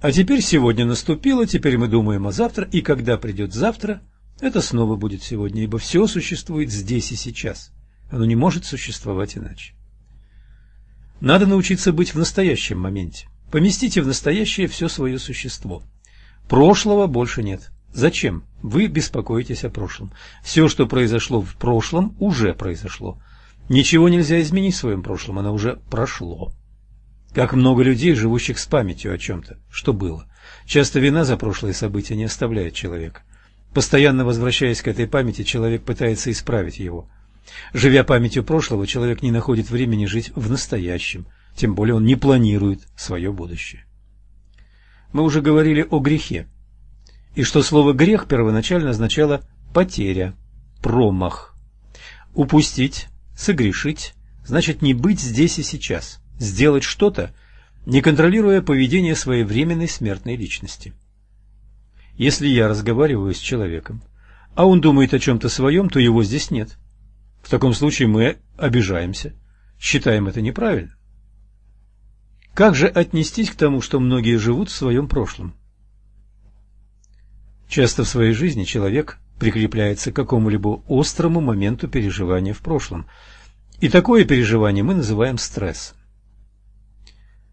А теперь сегодня наступило, теперь мы думаем о завтра, и когда придет завтра, это снова будет сегодня, ибо все существует здесь и сейчас. Оно не может существовать иначе. Надо научиться быть в настоящем моменте. Поместите в настоящее все свое существо. Прошлого больше нет. Зачем? Вы беспокоитесь о прошлом. Все, что произошло в прошлом, уже произошло. Ничего нельзя изменить в своем прошлом, оно уже прошло. Как много людей, живущих с памятью о чем-то, что было. Часто вина за прошлые события не оставляет человека. Постоянно возвращаясь к этой памяти, человек пытается исправить его. Живя памятью прошлого, человек не находит времени жить в настоящем, тем более он не планирует свое будущее. Мы уже говорили о грехе, и что слово «грех» первоначально означало «потеря», «промах». Упустить, согрешить значит не быть здесь и сейчас, сделать что-то, не контролируя поведение своей временной смертной личности. Если я разговариваю с человеком, а он думает о чем-то своем, то его здесь нет – в таком случае мы обижаемся, считаем это неправильно. Как же отнестись к тому, что многие живут в своем прошлом? Часто в своей жизни человек прикрепляется к какому-либо острому моменту переживания в прошлом. И такое переживание мы называем стресс.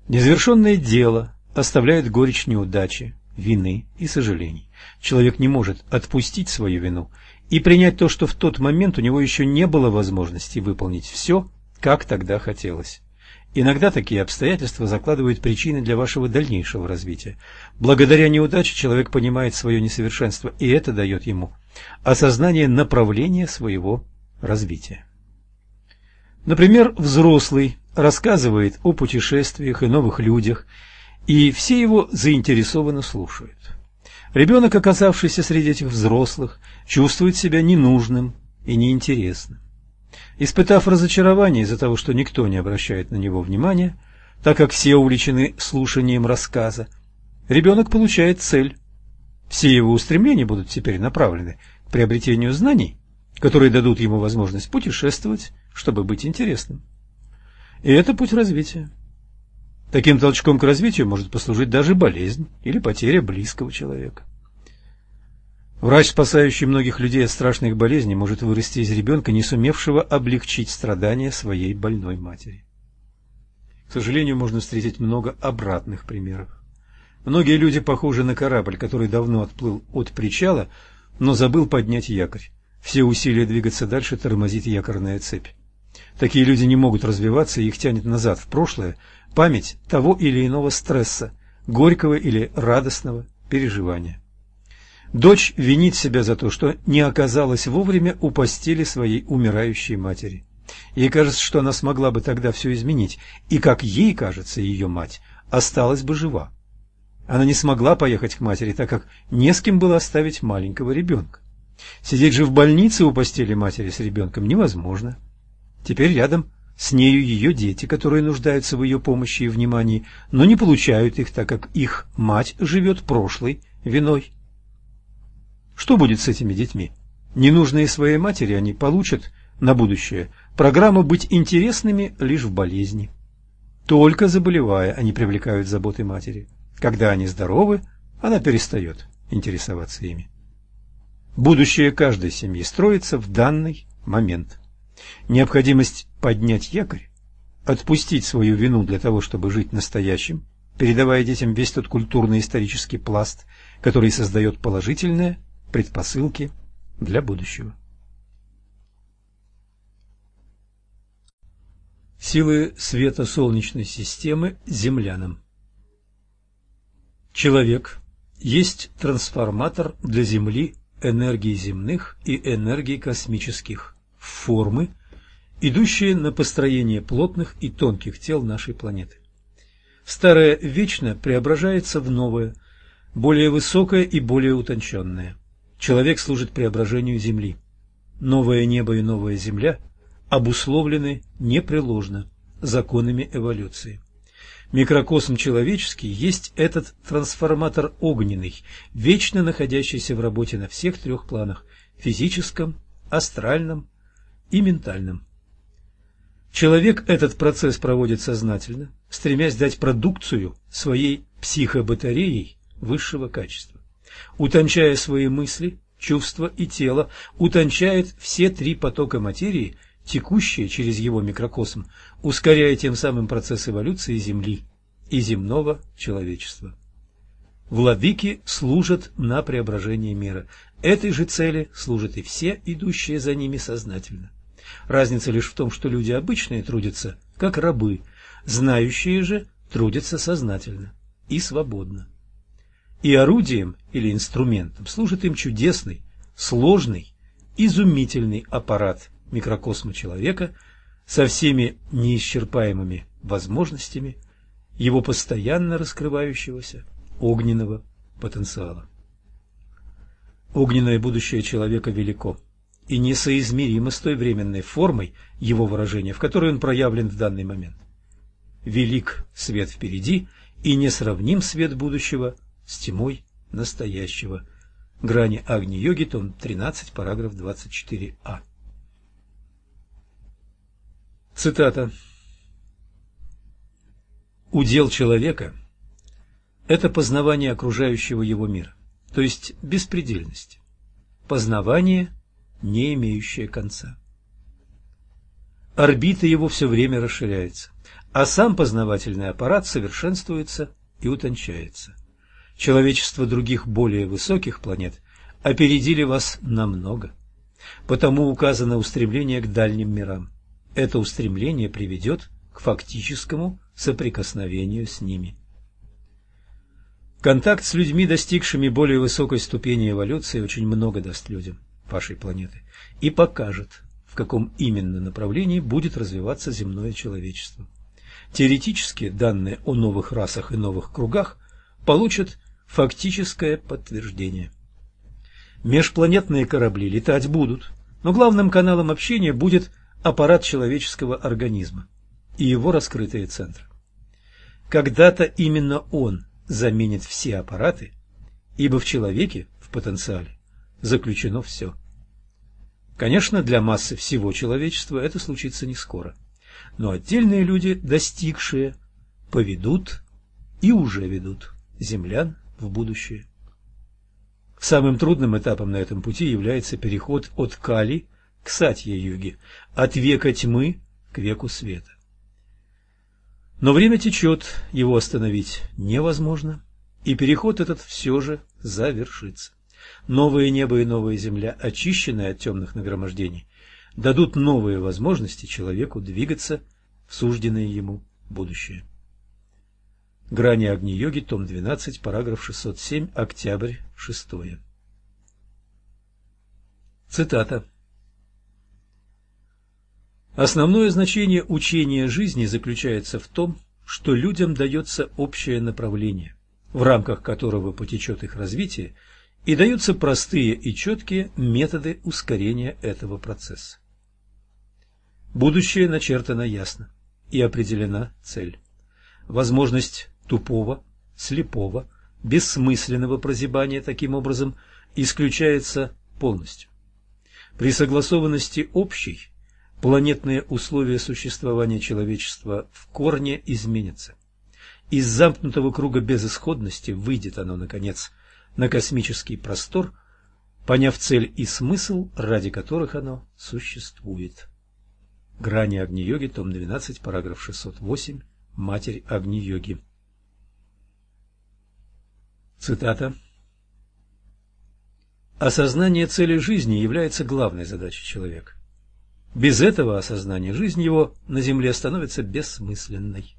Незавершенное дело оставляет горечь неудачи, вины и сожалений. Человек не может отпустить свою вину и принять то, что в тот момент у него еще не было возможности выполнить все, как тогда хотелось. Иногда такие обстоятельства закладывают причины для вашего дальнейшего развития. Благодаря неудаче человек понимает свое несовершенство, и это дает ему осознание направления своего развития. Например, взрослый рассказывает о путешествиях и новых людях, и все его заинтересованно слушают. Ребенок, оказавшийся среди этих взрослых, чувствует себя ненужным и неинтересным. Испытав разочарование из-за того, что никто не обращает на него внимания, так как все увлечены слушанием рассказа, ребенок получает цель. Все его устремления будут теперь направлены к приобретению знаний, которые дадут ему возможность путешествовать, чтобы быть интересным. И это путь развития. Таким толчком к развитию может послужить даже болезнь или потеря близкого человека. Врач, спасающий многих людей от страшных болезней, может вырасти из ребенка, не сумевшего облегчить страдания своей больной матери. К сожалению, можно встретить много обратных примеров. Многие люди похожи на корабль, который давно отплыл от причала, но забыл поднять якорь. Все усилия двигаться дальше тормозит якорная цепь. Такие люди не могут развиваться, и их тянет назад в прошлое память того или иного стресса, горького или радостного переживания. Дочь винит себя за то, что не оказалась вовремя у постели своей умирающей матери. Ей кажется, что она смогла бы тогда все изменить, и, как ей кажется, ее мать осталась бы жива. Она не смогла поехать к матери, так как не с кем было оставить маленького ребенка. Сидеть же в больнице у постели матери с ребенком невозможно. Теперь рядом с нею ее дети, которые нуждаются в ее помощи и внимании, но не получают их, так как их мать живет прошлой виной. Что будет с этими детьми? Ненужные своей матери они получат на будущее программу быть интересными лишь в болезни. Только заболевая, они привлекают заботы матери. Когда они здоровы, она перестает интересоваться ими. Будущее каждой семьи строится в данный момент. Необходимость поднять якорь, отпустить свою вину для того, чтобы жить настоящим, передавая детям весь тот культурно-исторический пласт, который создает положительные предпосылки для будущего. Силы света Солнечной системы землянам Человек есть трансформатор для Земли энергии земных и энергий космических формы, идущие на построение плотных и тонких тел нашей планеты. Старое вечно преображается в новое, более высокое и более утонченное. Человек служит преображению Земли. Новое небо и новая Земля обусловлены непреложно законами эволюции. Микрокосм человеческий есть этот трансформатор огненный, вечно находящийся в работе на всех трех планах – физическом, астральном и ментальном. Человек этот процесс проводит сознательно, стремясь дать продукцию своей психобатареей высшего качества. Утончая свои мысли, чувства и тело, утончает все три потока материи, текущие через его микрокосм, ускоряя тем самым процесс эволюции Земли и земного человечества. Владыки служат на преображение мира. Этой же цели служат и все, идущие за ними сознательно. Разница лишь в том, что люди обычные трудятся как рабы, знающие же трудятся сознательно и свободно. И орудием или инструментом служит им чудесный, сложный, изумительный аппарат микрокосма человека со всеми неисчерпаемыми возможностями его постоянно раскрывающегося огненного потенциала. Огненное будущее человека велико и несоизмеримо с той временной формой его выражения, в которой он проявлен в данный момент. Велик свет впереди и несравним свет будущего с тьмой настоящего. Грани Агни-йоги, том 13, параграф 24а. Цитата. Удел человека – это познавание окружающего его мира, то есть беспредельность, познавание, не имеющее конца. Орбита его все время расширяется, а сам познавательный аппарат совершенствуется и утончается. Человечество других более высоких планет опередили вас намного, потому указано устремление к дальним мирам это устремление приведет к фактическому соприкосновению с ними. Контакт с людьми, достигшими более высокой ступени эволюции, очень много даст людям вашей планеты и покажет, в каком именно направлении будет развиваться земное человечество. Теоретически данные о новых расах и новых кругах получат фактическое подтверждение. Межпланетные корабли летать будут, но главным каналом общения будет – аппарат человеческого организма и его раскрытые центры. Когда-то именно он заменит все аппараты, ибо в человеке, в потенциале, заключено все. Конечно, для массы всего человечества это случится не скоро, но отдельные люди, достигшие, поведут и уже ведут землян в будущее. Самым трудным этапом на этом пути является переход от Кали к Сатье-юге, от века тьмы к веку света. Но время течет, его остановить невозможно, и переход этот все же завершится. Новое небо и новая земля, очищенные от темных нагромождений, дадут новые возможности человеку двигаться в сужденное ему будущее. Грани Агни-йоги, том 12, параграф 607, октябрь, 6. Цитата. Основное значение учения жизни заключается в том, что людям дается общее направление, в рамках которого потечет их развитие, и даются простые и четкие методы ускорения этого процесса. Будущее начертано ясно и определена цель. Возможность тупого, слепого, бессмысленного прозябания таким образом исключается полностью. При согласованности общей планетные условия существования человечества в корне изменятся. Из замкнутого круга безысходности выйдет оно, наконец, на космический простор, поняв цель и смысл, ради которых оно существует. Грани Агни-йоги, том 12, параграф 608, Матерь Агни-йоги. Цитата. Осознание цели жизни является главной задачей человека. Без этого осознания жизнь его на земле становится бессмысленной,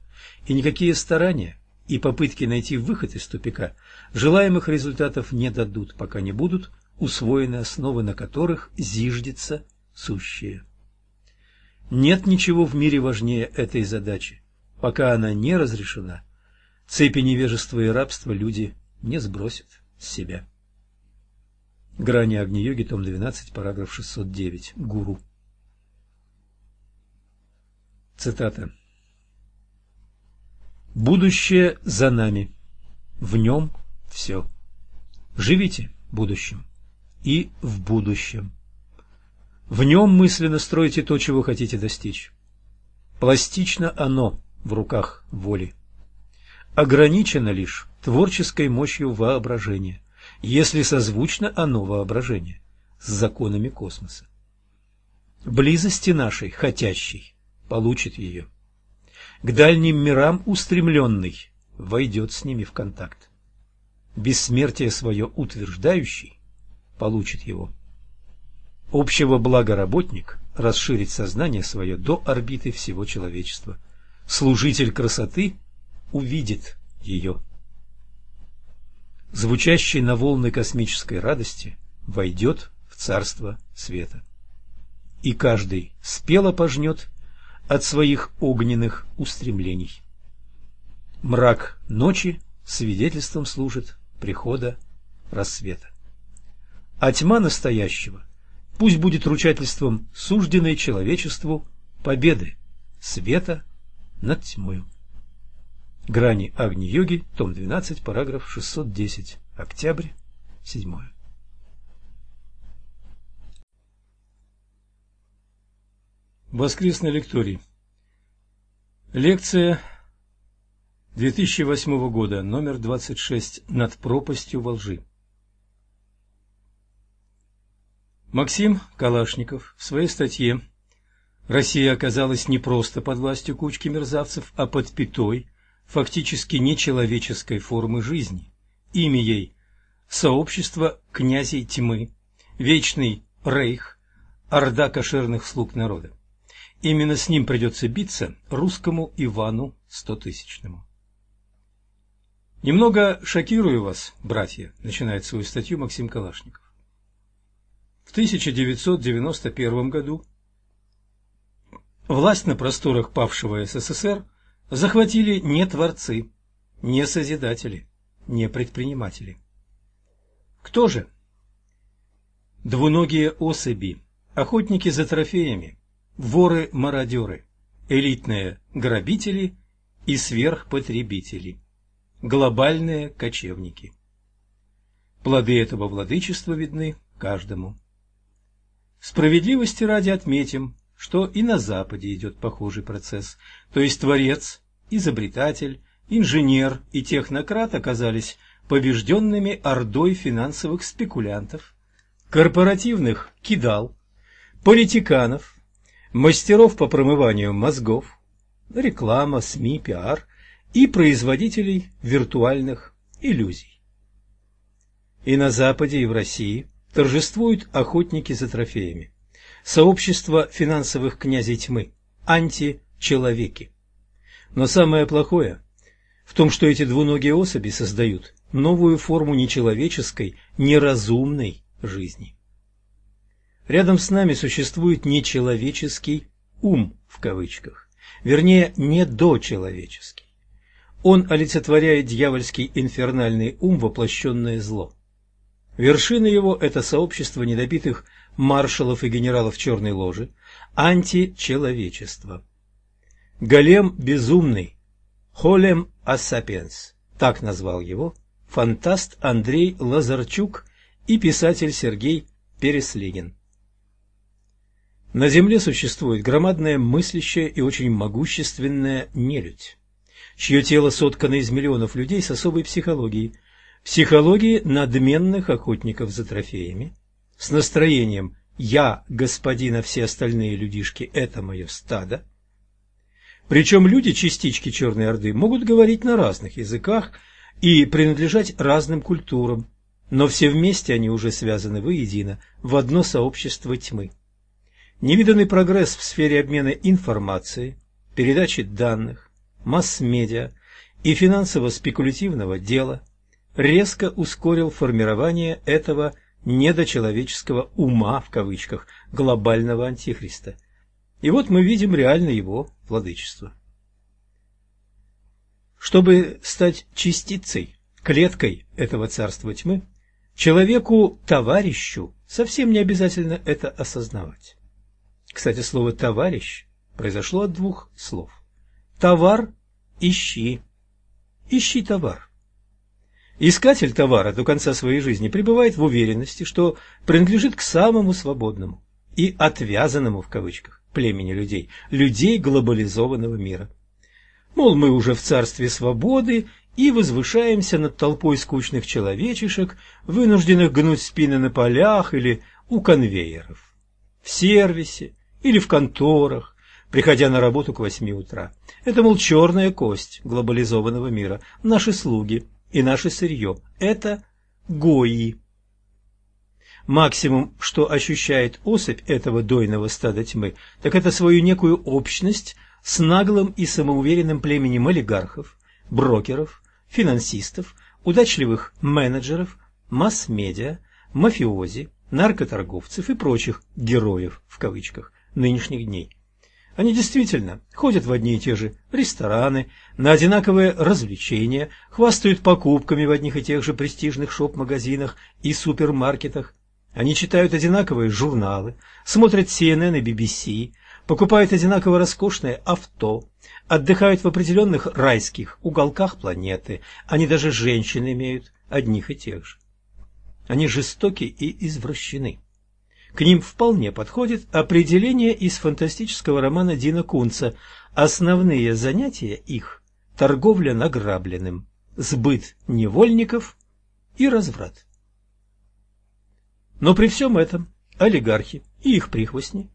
и никакие старания и попытки найти выход из тупика желаемых результатов не дадут, пока не будут усвоены основы, на которых зиждется сущее. Нет ничего в мире важнее этой задачи. Пока она не разрешена, цепи невежества и рабства люди не сбросят с себя. Грани Агни-йоги, том 12, параграф 609. Гуру. Цитата. Будущее за нами. В нем все. Живите будущим и в будущем. В нем мысленно стройте то, чего хотите достичь. Пластично оно в руках воли. Ограничено лишь творческой мощью воображения, если созвучно оно воображение с законами космоса. Близости нашей, хотящей, получит ее. К дальним мирам устремленный войдет с ними в контакт. Бессмертие свое утверждающий получит его. Общего блага работник расширит сознание свое до орбиты всего человечества. Служитель красоты увидит ее. Звучащий на волны космической радости войдет в царство света. И каждый спело пожнет от своих огненных устремлений. Мрак ночи свидетельством служит прихода рассвета. А тьма настоящего пусть будет ручательством сужденной человечеству победы света над тьмою. Грани Агни-йоги, том 12, параграф 610, октябрь, 7. Воскресный лекторий. Лекция 2008 года, номер 26, «Над пропастью во лжи». Максим Калашников в своей статье «Россия оказалась не просто под властью кучки мерзавцев, а под пятой, фактически нечеловеческой формы жизни. Имя ей – сообщество князей тьмы, вечный рейх, орда кошерных слуг народа. Именно с ним придется биться русскому Ивану Стотысячному. Немного шокирую вас, братья, начинает свою статью Максим Калашников. В 1991 году власть на просторах павшего СССР захватили не творцы, не созидатели, не предприниматели. Кто же? Двуногие особи, охотники за трофеями, воры-мародеры, элитные грабители и сверхпотребители, глобальные кочевники. Плоды этого владычества видны каждому. Справедливости ради отметим, что и на Западе идет похожий процесс, то есть творец, изобретатель, инженер и технократ оказались побежденными ордой финансовых спекулянтов, корпоративных кидал, политиканов, мастеров по промыванию мозгов, реклама, СМИ, пиар и производителей виртуальных иллюзий. И на Западе, и в России торжествуют охотники за трофеями. сообщество финансовых князей тьмы, античеловеки. Но самое плохое в том, что эти двуногие особи создают новую форму нечеловеческой, неразумной жизни. Рядом с нами существует нечеловеческий ум в кавычках, вернее, недочеловеческий. Он олицетворяет дьявольский инфернальный ум, воплощенное зло. Вершина его – это сообщество недобитых маршалов и генералов Черной Ложи, античеловечество. Голем безумный, холем асапиенс, так назвал его фантаст Андрей Лазарчук и писатель Сергей Переслегин. На Земле существует громадная мыслящая и очень могущественная нелюдь, чье тело соткано из миллионов людей с особой психологией, психологией надменных охотников за трофеями, с настроением «я, господин, а все остальные людишки – это мое стадо». Причем люди-частички Черной Орды могут говорить на разных языках и принадлежать разным культурам, но все вместе они уже связаны воедино, в одно сообщество тьмы. Невиданный прогресс в сфере обмена информацией, передачи данных, масс-медиа и финансово-спекулятивного дела резко ускорил формирование этого недочеловеческого «ума» в кавычках глобального антихриста. И вот мы видим реально его владычество. Чтобы стать частицей, клеткой этого царства тьмы, человеку-товарищу совсем не обязательно это осознавать. Кстати, слово «товарищ» произошло от двух слов. Товар – ищи. Ищи товар. Искатель товара до конца своей жизни пребывает в уверенности, что принадлежит к самому свободному и «отвязанному» в кавычках племени людей, людей глобализованного мира. Мол, мы уже в царстве свободы и возвышаемся над толпой скучных человечишек, вынужденных гнуть спины на полях или у конвейеров, в сервисе или в конторах, приходя на работу к восьми утра. Это, мол, черная кость глобализованного мира, наши слуги и наше сырье. Это гои. Максимум, что ощущает особь этого дойного стада тьмы, так это свою некую общность с наглым и самоуверенным племенем олигархов, брокеров, финансистов, удачливых менеджеров, масс-медиа, мафиози, наркоторговцев и прочих «героев» в кавычках нынешних дней. Они действительно ходят в одни и те же рестораны, на одинаковые развлечения, хвастают покупками в одних и тех же престижных шоп-магазинах и супермаркетах, они читают одинаковые журналы, смотрят CNN и BBC, покупают одинаково роскошное авто, отдыхают в определенных райских уголках планеты. Они даже женщин имеют одних и тех же. Они жестоки и извращены. К ним вполне подходит определение из фантастического романа Дина Кунца «Основные занятия их – торговля награбленным, сбыт невольников и разврат». Но при всем этом олигархи и их прихвостни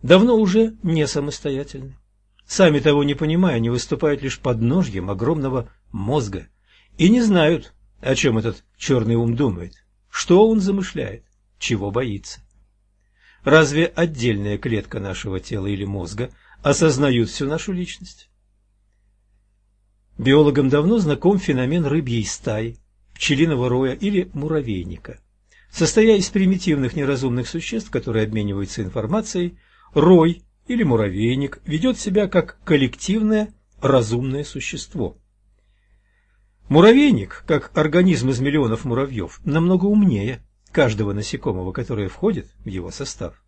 давно уже не самостоятельны. Сами того не понимая, они выступают лишь под ножьем огромного мозга и не знают, о чем этот черный ум думает, что он замышляет, чего боится. Разве отдельная клетка нашего тела или мозга осознают всю нашу личность? Биологам давно знаком феномен рыбьей стаи, пчелиного роя или муравейника – Состоя из примитивных неразумных существ, которые обмениваются информацией, рой или муравейник ведет себя как коллективное разумное существо. Муравейник, как организм из миллионов муравьев, намного умнее каждого насекомого, которое входит в его состав.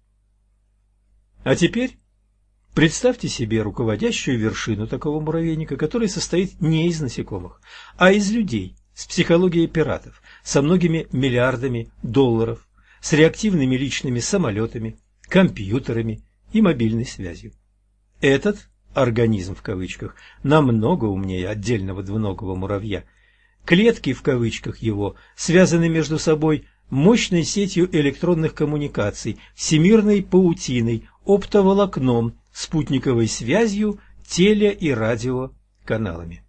А теперь представьте себе руководящую вершину такого муравейника, который состоит не из насекомых, а из людей с психологией пиратов, со многими миллиардами долларов, с реактивными личными самолетами, компьютерами и мобильной связью. Этот организм в кавычках намного умнее отдельного двуногого муравья. Клетки в кавычках его связаны между собой мощной сетью электронных коммуникаций, всемирной паутиной, оптоволокном, спутниковой связью, теле- и радиоканалами.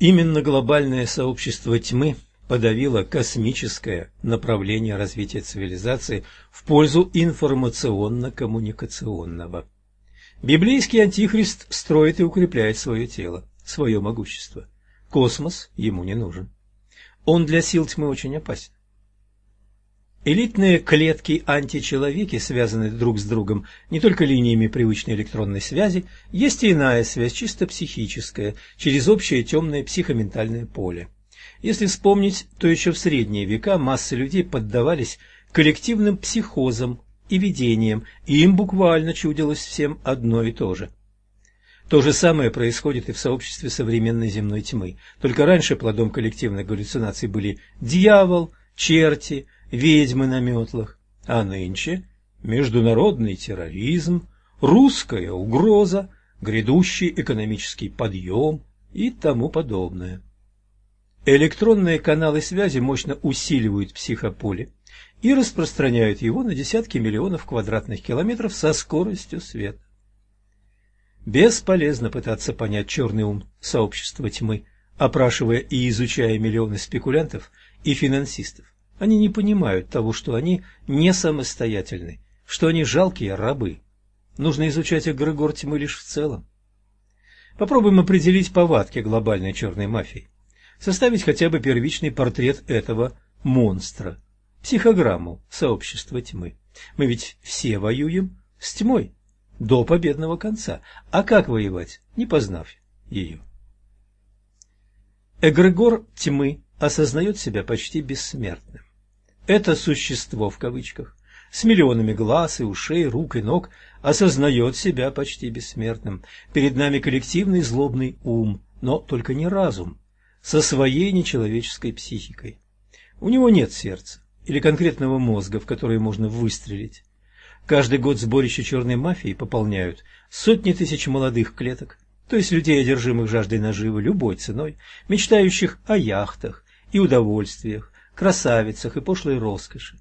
Именно глобальное сообщество тьмы подавила космическое направление развития цивилизации в пользу информационно-коммуникационного. Библейский антихрист строит и укрепляет свое тело, свое могущество. Космос ему не нужен. Он для сил тьмы очень опасен. Элитные клетки-античеловеки связаны друг с другом не только линиями привычной электронной связи, есть и иная связь, чисто психическая, через общее темное психоментальное поле. Если вспомнить, то еще в средние века массы людей поддавались коллективным психозам и видениям, и им буквально чудилось всем одно и то же. То же самое происходит и в сообществе современной земной тьмы. Только раньше плодом коллективных галлюцинаций были дьявол, черти, ведьмы на метлах, а нынче международный терроризм, русская угроза, грядущий экономический подъем и тому подобное. Электронные каналы связи мощно усиливают психополе и распространяют его на десятки миллионов квадратных километров со скоростью света. Бесполезно пытаться понять черный ум сообщества тьмы, опрашивая и изучая миллионы спекулянтов и финансистов. Они не понимают того, что они не самостоятельны, что они жалкие рабы. Нужно изучать эгрегор тьмы лишь в целом. Попробуем определить повадки глобальной черной мафии. Составить хотя бы первичный портрет этого монстра, психограмму сообщества тьмы. Мы ведь все воюем с тьмой до победного конца. А как воевать, не познав ее? Эгрегор тьмы осознает себя почти бессмертным. Это существо, в кавычках, с миллионами глаз и ушей, рук и ног, осознает себя почти бессмертным. Перед нами коллективный злобный ум, но только не разум, со своей нечеловеческой психикой. У него нет сердца или конкретного мозга, в который можно выстрелить. Каждый год сборище черной мафии пополняют сотни тысяч молодых клеток, то есть людей, одержимых жаждой наживы любой ценой, мечтающих о яхтах и удовольствиях, красавицах и пошлой роскоши.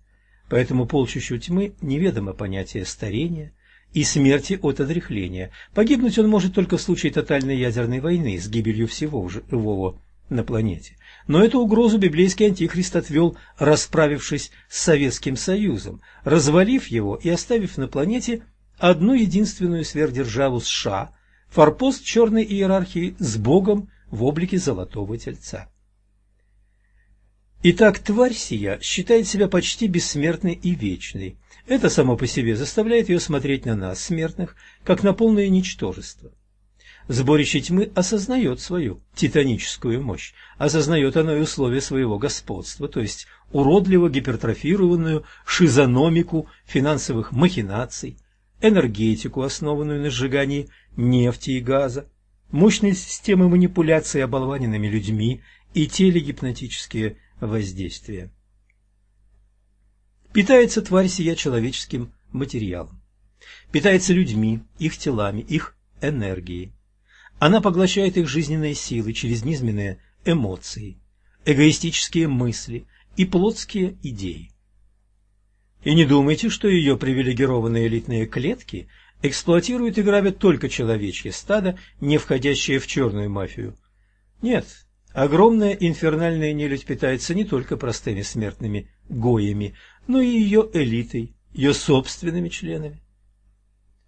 Поэтому полчищу тьмы неведомо понятие старения и смерти от отрехления. Погибнуть он может только в случае тотальной ядерной войны с гибелью всего живого на планете. Но эту угрозу библейский антихрист отвел, расправившись с Советским Союзом, развалив его и оставив на планете одну единственную сверхдержаву США, форпост черной иерархии с Богом в облике золотого тельца. Итак, тварь сия считает себя почти бессмертной и вечной. Это само по себе заставляет ее смотреть на нас, смертных, как на полное ничтожество. Сборище тьмы осознает свою титаническую мощь, осознает оно и условия своего господства, то есть уродливо гипертрофированную шизономику финансовых махинаций, энергетику, основанную на сжигании нефти и газа, мощные системы манипуляции оболваненными людьми и телегипнотические воздействия. Питается тварь сия человеческим материалом. Питается людьми, их телами, их энергией. Она поглощает их жизненные силы через низменные эмоции, эгоистические мысли и плотские идеи. И не думайте, что ее привилегированные элитные клетки эксплуатируют и грабят только человечье стадо, не входящее в черную мафию. Нет, Огромная инфернальная нелюдь питается не только простыми смертными гоями, но и ее элитой, ее собственными членами.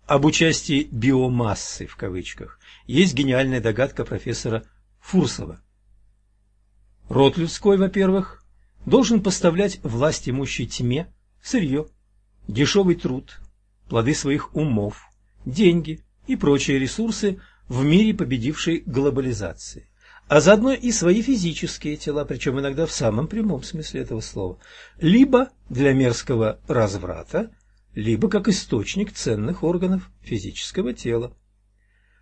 Об участии «биомассы» в кавычках есть гениальная догадка профессора Фурсова. Род людской, во-первых, должен поставлять власть имущей тьме сырье, дешевый труд, плоды своих умов, деньги и прочие ресурсы в мире победившей глобализации а заодно и свои физические тела, причем иногда в самом прямом смысле этого слова, либо для мерзкого разврата, либо как источник ценных органов физического тела.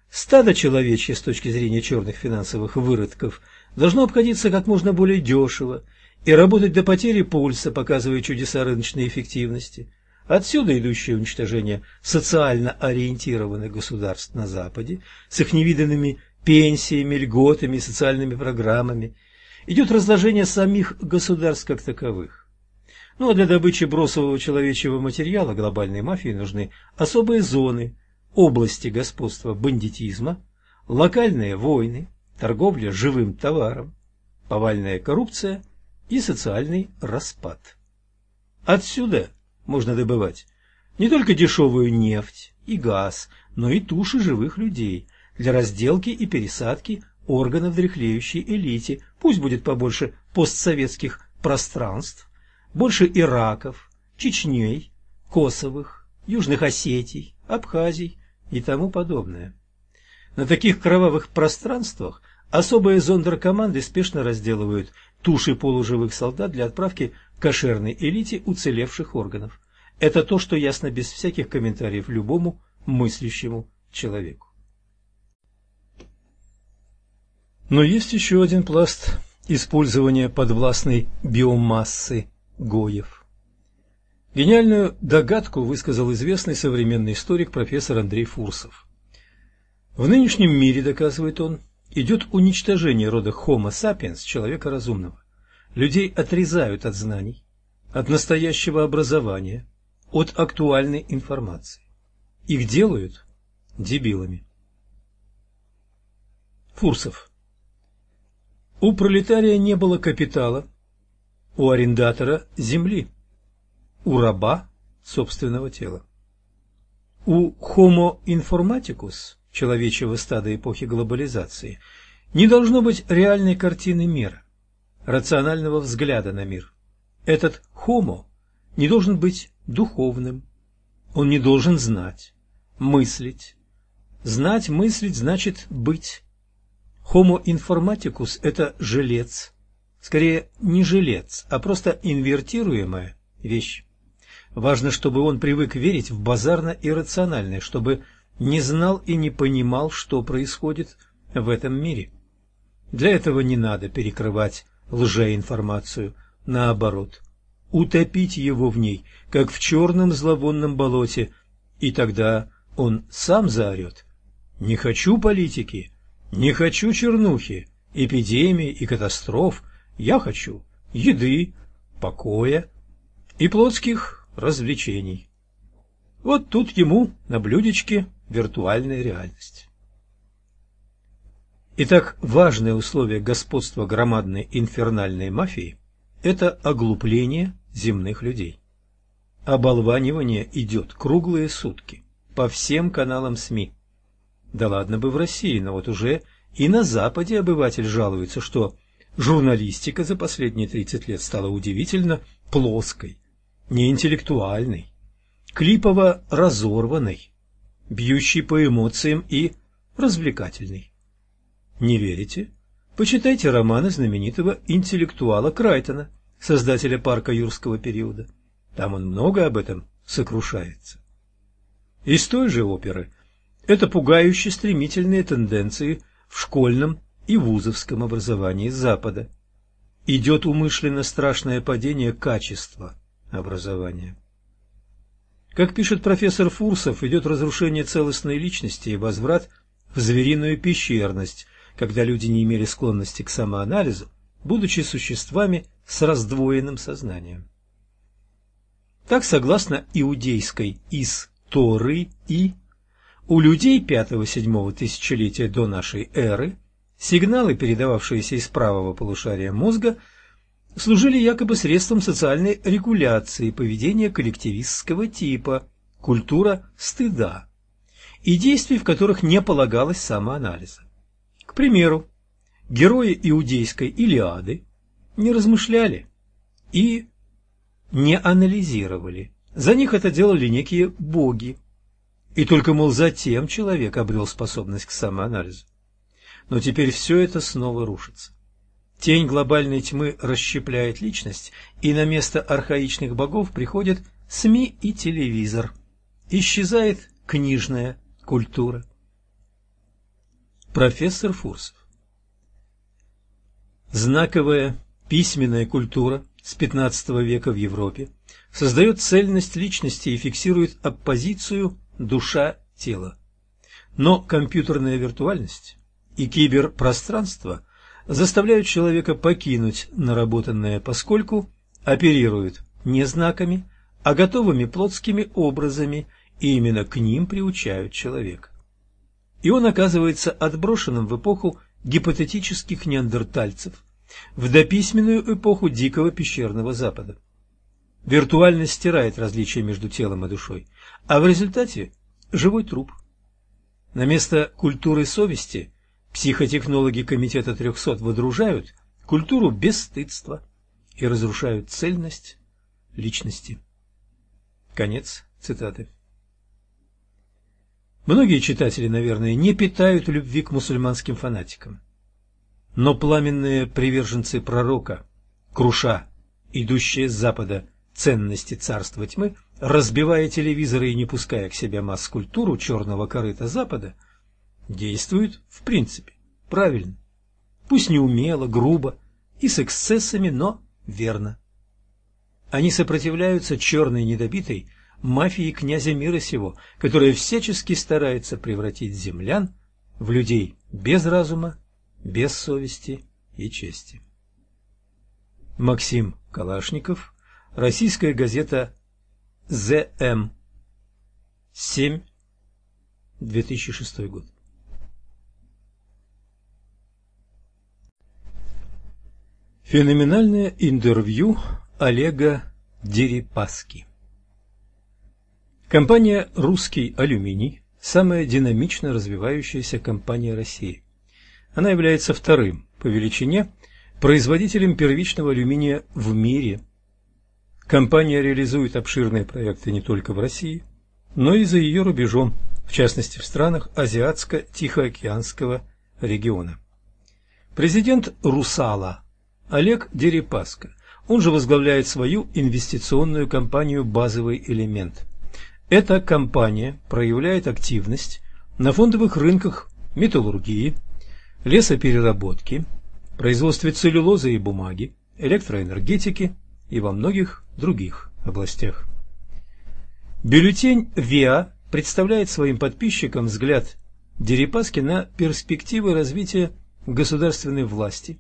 Стадо человечье с точки зрения черных финансовых выродков должно обходиться как можно более дешево и работать до потери пульса, показывая чудеса рыночной эффективности. Отсюда идущее уничтожение социально ориентированных государств на Западе с их невиданными пенсиями, льготами, социальными программами. Идет разложение самих государств как таковых. Ну а для добычи бросового человечьего материала глобальной мафии нужны особые зоны, области господства бандитизма, локальные войны, торговля живым товаром, повальная коррупция и социальный распад. Отсюда можно добывать не только дешевую нефть и газ, но и туши живых людей для разделки и пересадки органов дряхлеющей элите. Пусть будет побольше постсоветских пространств, больше Ираков, Чечней, Косовых, Южных Осетий, Абхазий и тому подобное. На таких кровавых пространствах особые зондеркоманды спешно разделывают туши полуживых солдат для отправки кошерной элите уцелевших органов. Это то, что ясно без всяких комментариев любому мыслящему человеку. Но есть еще один пласт использования подвластной биомассы Гоев. Гениальную догадку высказал известный современный историк профессор Андрей Фурсов. В нынешнем мире, доказывает он, идет уничтожение рода Homo sapiens, человека разумного. Людей отрезают от знаний, от настоящего образования, от актуальной информации. Их делают дебилами. Фурсов. У пролетария не было капитала, у арендатора земли, у раба собственного тела. У Homo informaticus, человечьего стада эпохи глобализации, не должно быть реальной картины мира, рационального взгляда на мир. Этот Homo не должен быть духовным, он не должен знать, мыслить. Знать, мыслить значит быть. Homo informaticus – это жилец, скорее не жилец, а просто инвертируемая вещь. Важно, чтобы он привык верить в базарно-иррациональное, чтобы не знал и не понимал, что происходит в этом мире. Для этого не надо перекрывать лжеинформацию, наоборот, утопить его в ней, как в черном зловонном болоте, и тогда он сам заорет. «Не хочу политики, не хочу чернухи, эпидемий и катастроф, я хочу еды, покоя и плотских развлечений». Вот тут ему на блюдечке виртуальная реальность. Итак, важное условие господства громадной инфернальной мафии – это оглупление земных людей. Оболванивание идет круглые сутки по всем каналам СМИ. Да ладно бы в России, но вот уже и на Западе обыватель жалуется, что журналистика за последние 30 лет стала удивительно плоской, неинтеллектуальной, клипово разорванной, бьющей по эмоциям и развлекательной. Не верите? Почитайте романы знаменитого интеллектуала Крайтона, создателя парка юрского периода. Там он много об этом сокрушается. Из той же оперы это пугающе стремительные тенденции в школьном и вузовском образовании Запада. Идет умышленно страшное падение качества образования. Как пишет профессор Фурсов, идет разрушение целостной личности и возврат в звериную пещерность, когда люди не имели склонности к самоанализу, будучи существами с раздвоенным сознанием. Так, согласно иудейской истории, и у людей пятого-седьмого тысячелетия до нашей эры сигналы, передававшиеся из правого полушария мозга, служили якобы средством социальной регуляции поведения коллективистского типа, культура стыда, и действий, в которых не полагалось самоанализа. К примеру, герои иудейской Илиады не размышляли и не анализировали. За них это делали некие боги. И только, мол, затем человек обрел способность к самоанализу. Но теперь все это снова рушится. Тень глобальной тьмы расщепляет личность, и на место архаичных богов приходят СМИ и телевизор. Исчезает книжная культура. Профессор Фурсов Знаковая письменная культура с XV века в Европе создает цельность личности и фиксирует оппозицию душа-тело. Но компьютерная виртуальность и киберпространство заставляют человека покинуть наработанное, поскольку оперируют не знаками, а готовыми плотскими образами, и именно к ним приучают человека. И он оказывается отброшенным в эпоху гипотетических неандертальцев, в дописьменную эпоху дикого пещерного Запада. Виртуальность стирает различия между телом и душой, а в результате – живой труп. На место культуры совести психотехнологи Комитета 300 выдружают культуру бесстыдства и разрушают цельность личности. Конец цитаты. Многие читатели, наверное, не питают любви к мусульманским фанатикам. Но пламенные приверженцы пророка, круша, идущие с запада ценности царства тьмы, разбивая телевизоры и не пуская к себе масс-культуру черного корыта Запада, действуют в принципе правильно. Пусть не умело, грубо и с эксцессами, но верно. Они сопротивляются черной недобитой мафии князя мира сего, которая всячески старается превратить землян в людей без разума, без совести и чести. Максим Калашников, российская газета ЗМ 7, 2006 год. Феноменальное интервью Олега Дерипаски Компания «Русский алюминий» – самая динамично развивающаяся компания России. Она является вторым по величине производителем первичного алюминия в мире. Компания реализует обширные проекты не только в России, но и за ее рубежом, в частности в странах Азиатско-Тихоокеанского региона. Президент «Русала» Олег Дерипаска, он же возглавляет свою инвестиционную компанию «Базовый элемент». Эта компания проявляет активность на фондовых рынках металлургии, лесопереработки, производстве целлюлозы и бумаги, электроэнергетики и во многих других областях. Бюллетень ВИА представляет своим подписчикам взгляд Дерипаски на перспективы развития государственной власти,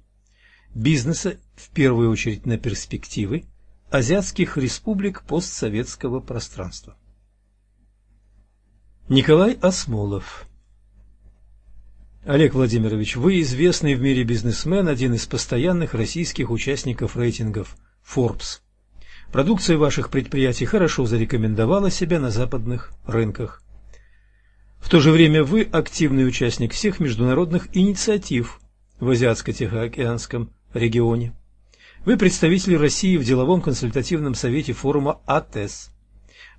бизнеса, в первую очередь на перспективы азиатских республик постсоветского пространства. Николай Осмолов Олег Владимирович, вы известный в мире бизнесмен, один из постоянных российских участников рейтингов Forbes. Продукция ваших предприятий хорошо зарекомендовала себя на западных рынках. В то же время вы активный участник всех международных инициатив в Азиатско-Тихоокеанском регионе. Вы представитель России в деловом консультативном совете форума АТЭС.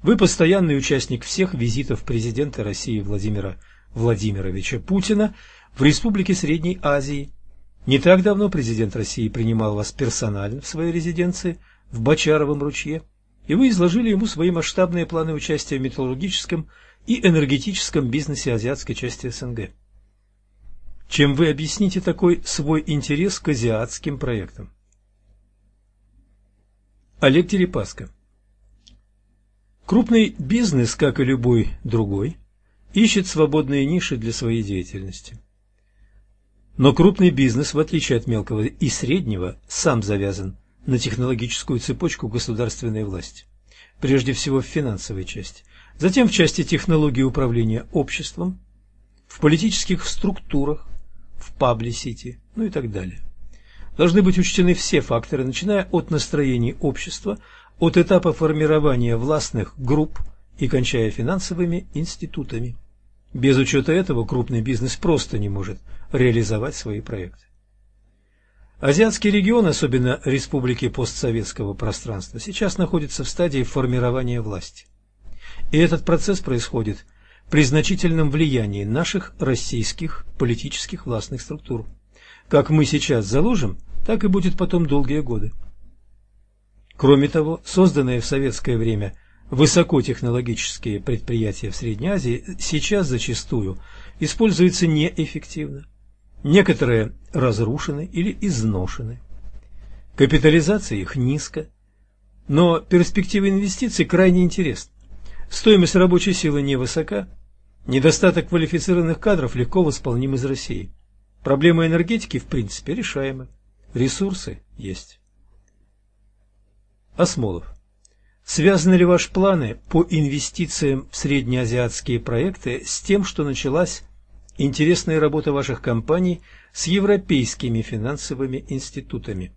Вы постоянный участник всех визитов президента России Владимира Владимировича Путина в Республике Средней Азии. Не так давно президент России принимал вас персонально в своей резиденции в Бочаровом ручье, и вы изложили ему свои масштабные планы участия в металлургическом и энергетическом бизнесе азиатской части СНГ. Чем вы объясните такой свой интерес к азиатским проектам? Олег Терепаска Крупный бизнес, как и любой другой, ищет свободные ниши для своей деятельности. Но крупный бизнес, в отличие от мелкого и среднего, сам завязан на технологическую цепочку государственной власти. Прежде всего в финансовой части, затем в части технологии управления обществом, в политических структурах, в паблисити, ну и так далее. Должны быть учтены все факторы, начиная от настроений общества, от этапа формирования властных групп и кончая финансовыми институтами. Без учета этого крупный бизнес просто не может реализовать свои проекты. Азиатский регион, особенно республики постсоветского пространства, сейчас находится в стадии формирования власти. И этот процесс происходит при значительном влиянии наших российских политических властных структур. Как мы сейчас заложим, так и будет потом долгие годы. Кроме того, созданные в советское время высокотехнологические предприятия в Средней Азии сейчас зачастую используются неэффективно. Некоторые разрушены или изношены. Капитализация их низко, но перспективы инвестиций крайне интересны. Стоимость рабочей силы невысока, недостаток квалифицированных кадров легко восполним из России. Проблема энергетики в принципе решаема, ресурсы есть. Осмолов. Связаны ли ваши планы по инвестициям в среднеазиатские проекты с тем, что началась интересная работа ваших компаний с европейскими финансовыми институтами.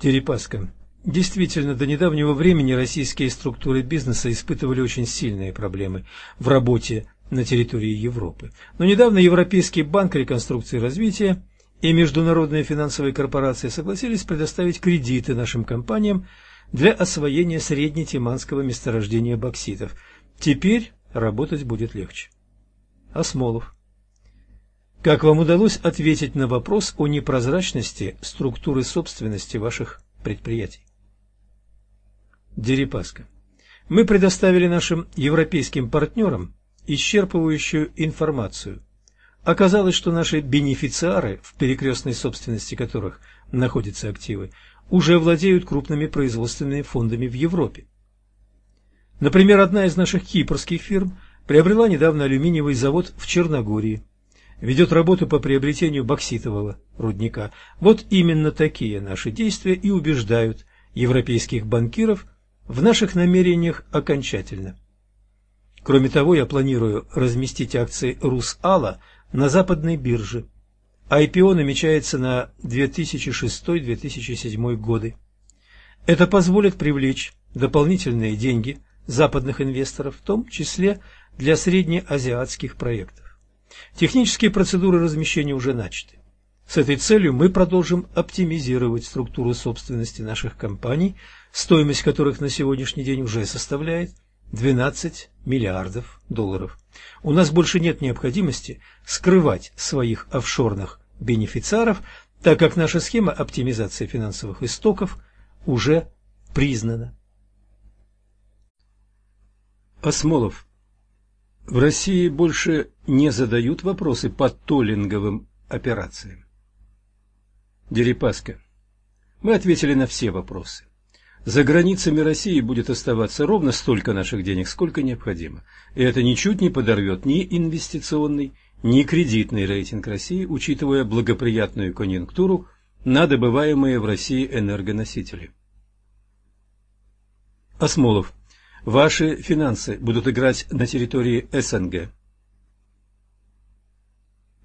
Дерипаска. Действительно, до недавнего времени российские структуры бизнеса испытывали очень сильные проблемы в работе на территории Европы. Но недавно Европейский банк реконструкции и развития и международные финансовые корпорации согласились предоставить кредиты нашим компаниям для освоения среднетиманского месторождения бокситов. Теперь работать будет легче. Осмолов. Как вам удалось ответить на вопрос о непрозрачности структуры собственности ваших предприятий? Дерипаска. Мы предоставили нашим европейским партнерам исчерпывающую информацию. Оказалось, что наши бенефициары, в перекрестной собственности которых находятся активы, уже владеют крупными производственными фондами в Европе. Например, одна из наших кипрских фирм приобрела недавно алюминиевый завод в Черногории, ведет работу по приобретению бокситового рудника. Вот именно такие наши действия и убеждают европейских банкиров в наших намерениях окончательно. Кроме того, я планирую разместить акции Русала на западной бирже. IPO намечается на 2006-2007 годы. Это позволит привлечь дополнительные деньги западных инвесторов, в том числе для среднеазиатских проектов. Технические процедуры размещения уже начаты. С этой целью мы продолжим оптимизировать структуру собственности наших компаний, стоимость которых на сегодняшний день уже составляет 12 миллиардов долларов. У нас больше нет необходимости скрывать своих офшорных бенефициаров, так как наша схема оптимизации финансовых истоков уже признана. Осмолов. В России больше не задают вопросы по толлинговым операциям. Дерипаска. Мы ответили на все вопросы. За границами России будет оставаться ровно столько наших денег, сколько необходимо. И это ничуть не подорвет ни инвестиционный, ни кредитный рейтинг России, учитывая благоприятную конъюнктуру на добываемые в России энергоносители. Осмолов. Ваши финансы будут играть на территории СНГ.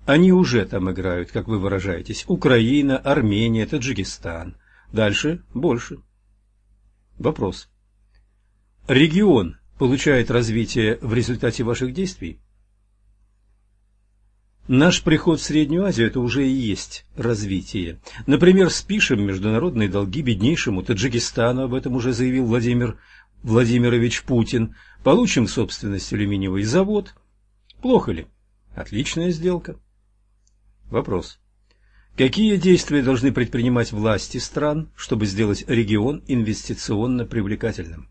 Они уже там играют, как вы выражаетесь. Украина, Армения, Таджикистан. Дальше больше. Вопрос. Регион получает развитие в результате ваших действий? Наш приход в Среднюю Азию – это уже и есть развитие. Например, спишем международные долги беднейшему Таджикистану, об этом уже заявил Владимир Владимирович Путин. Получим в собственность алюминиевый завод. Плохо ли? Отличная сделка. Вопрос. Какие действия должны предпринимать власти стран, чтобы сделать регион инвестиционно привлекательным?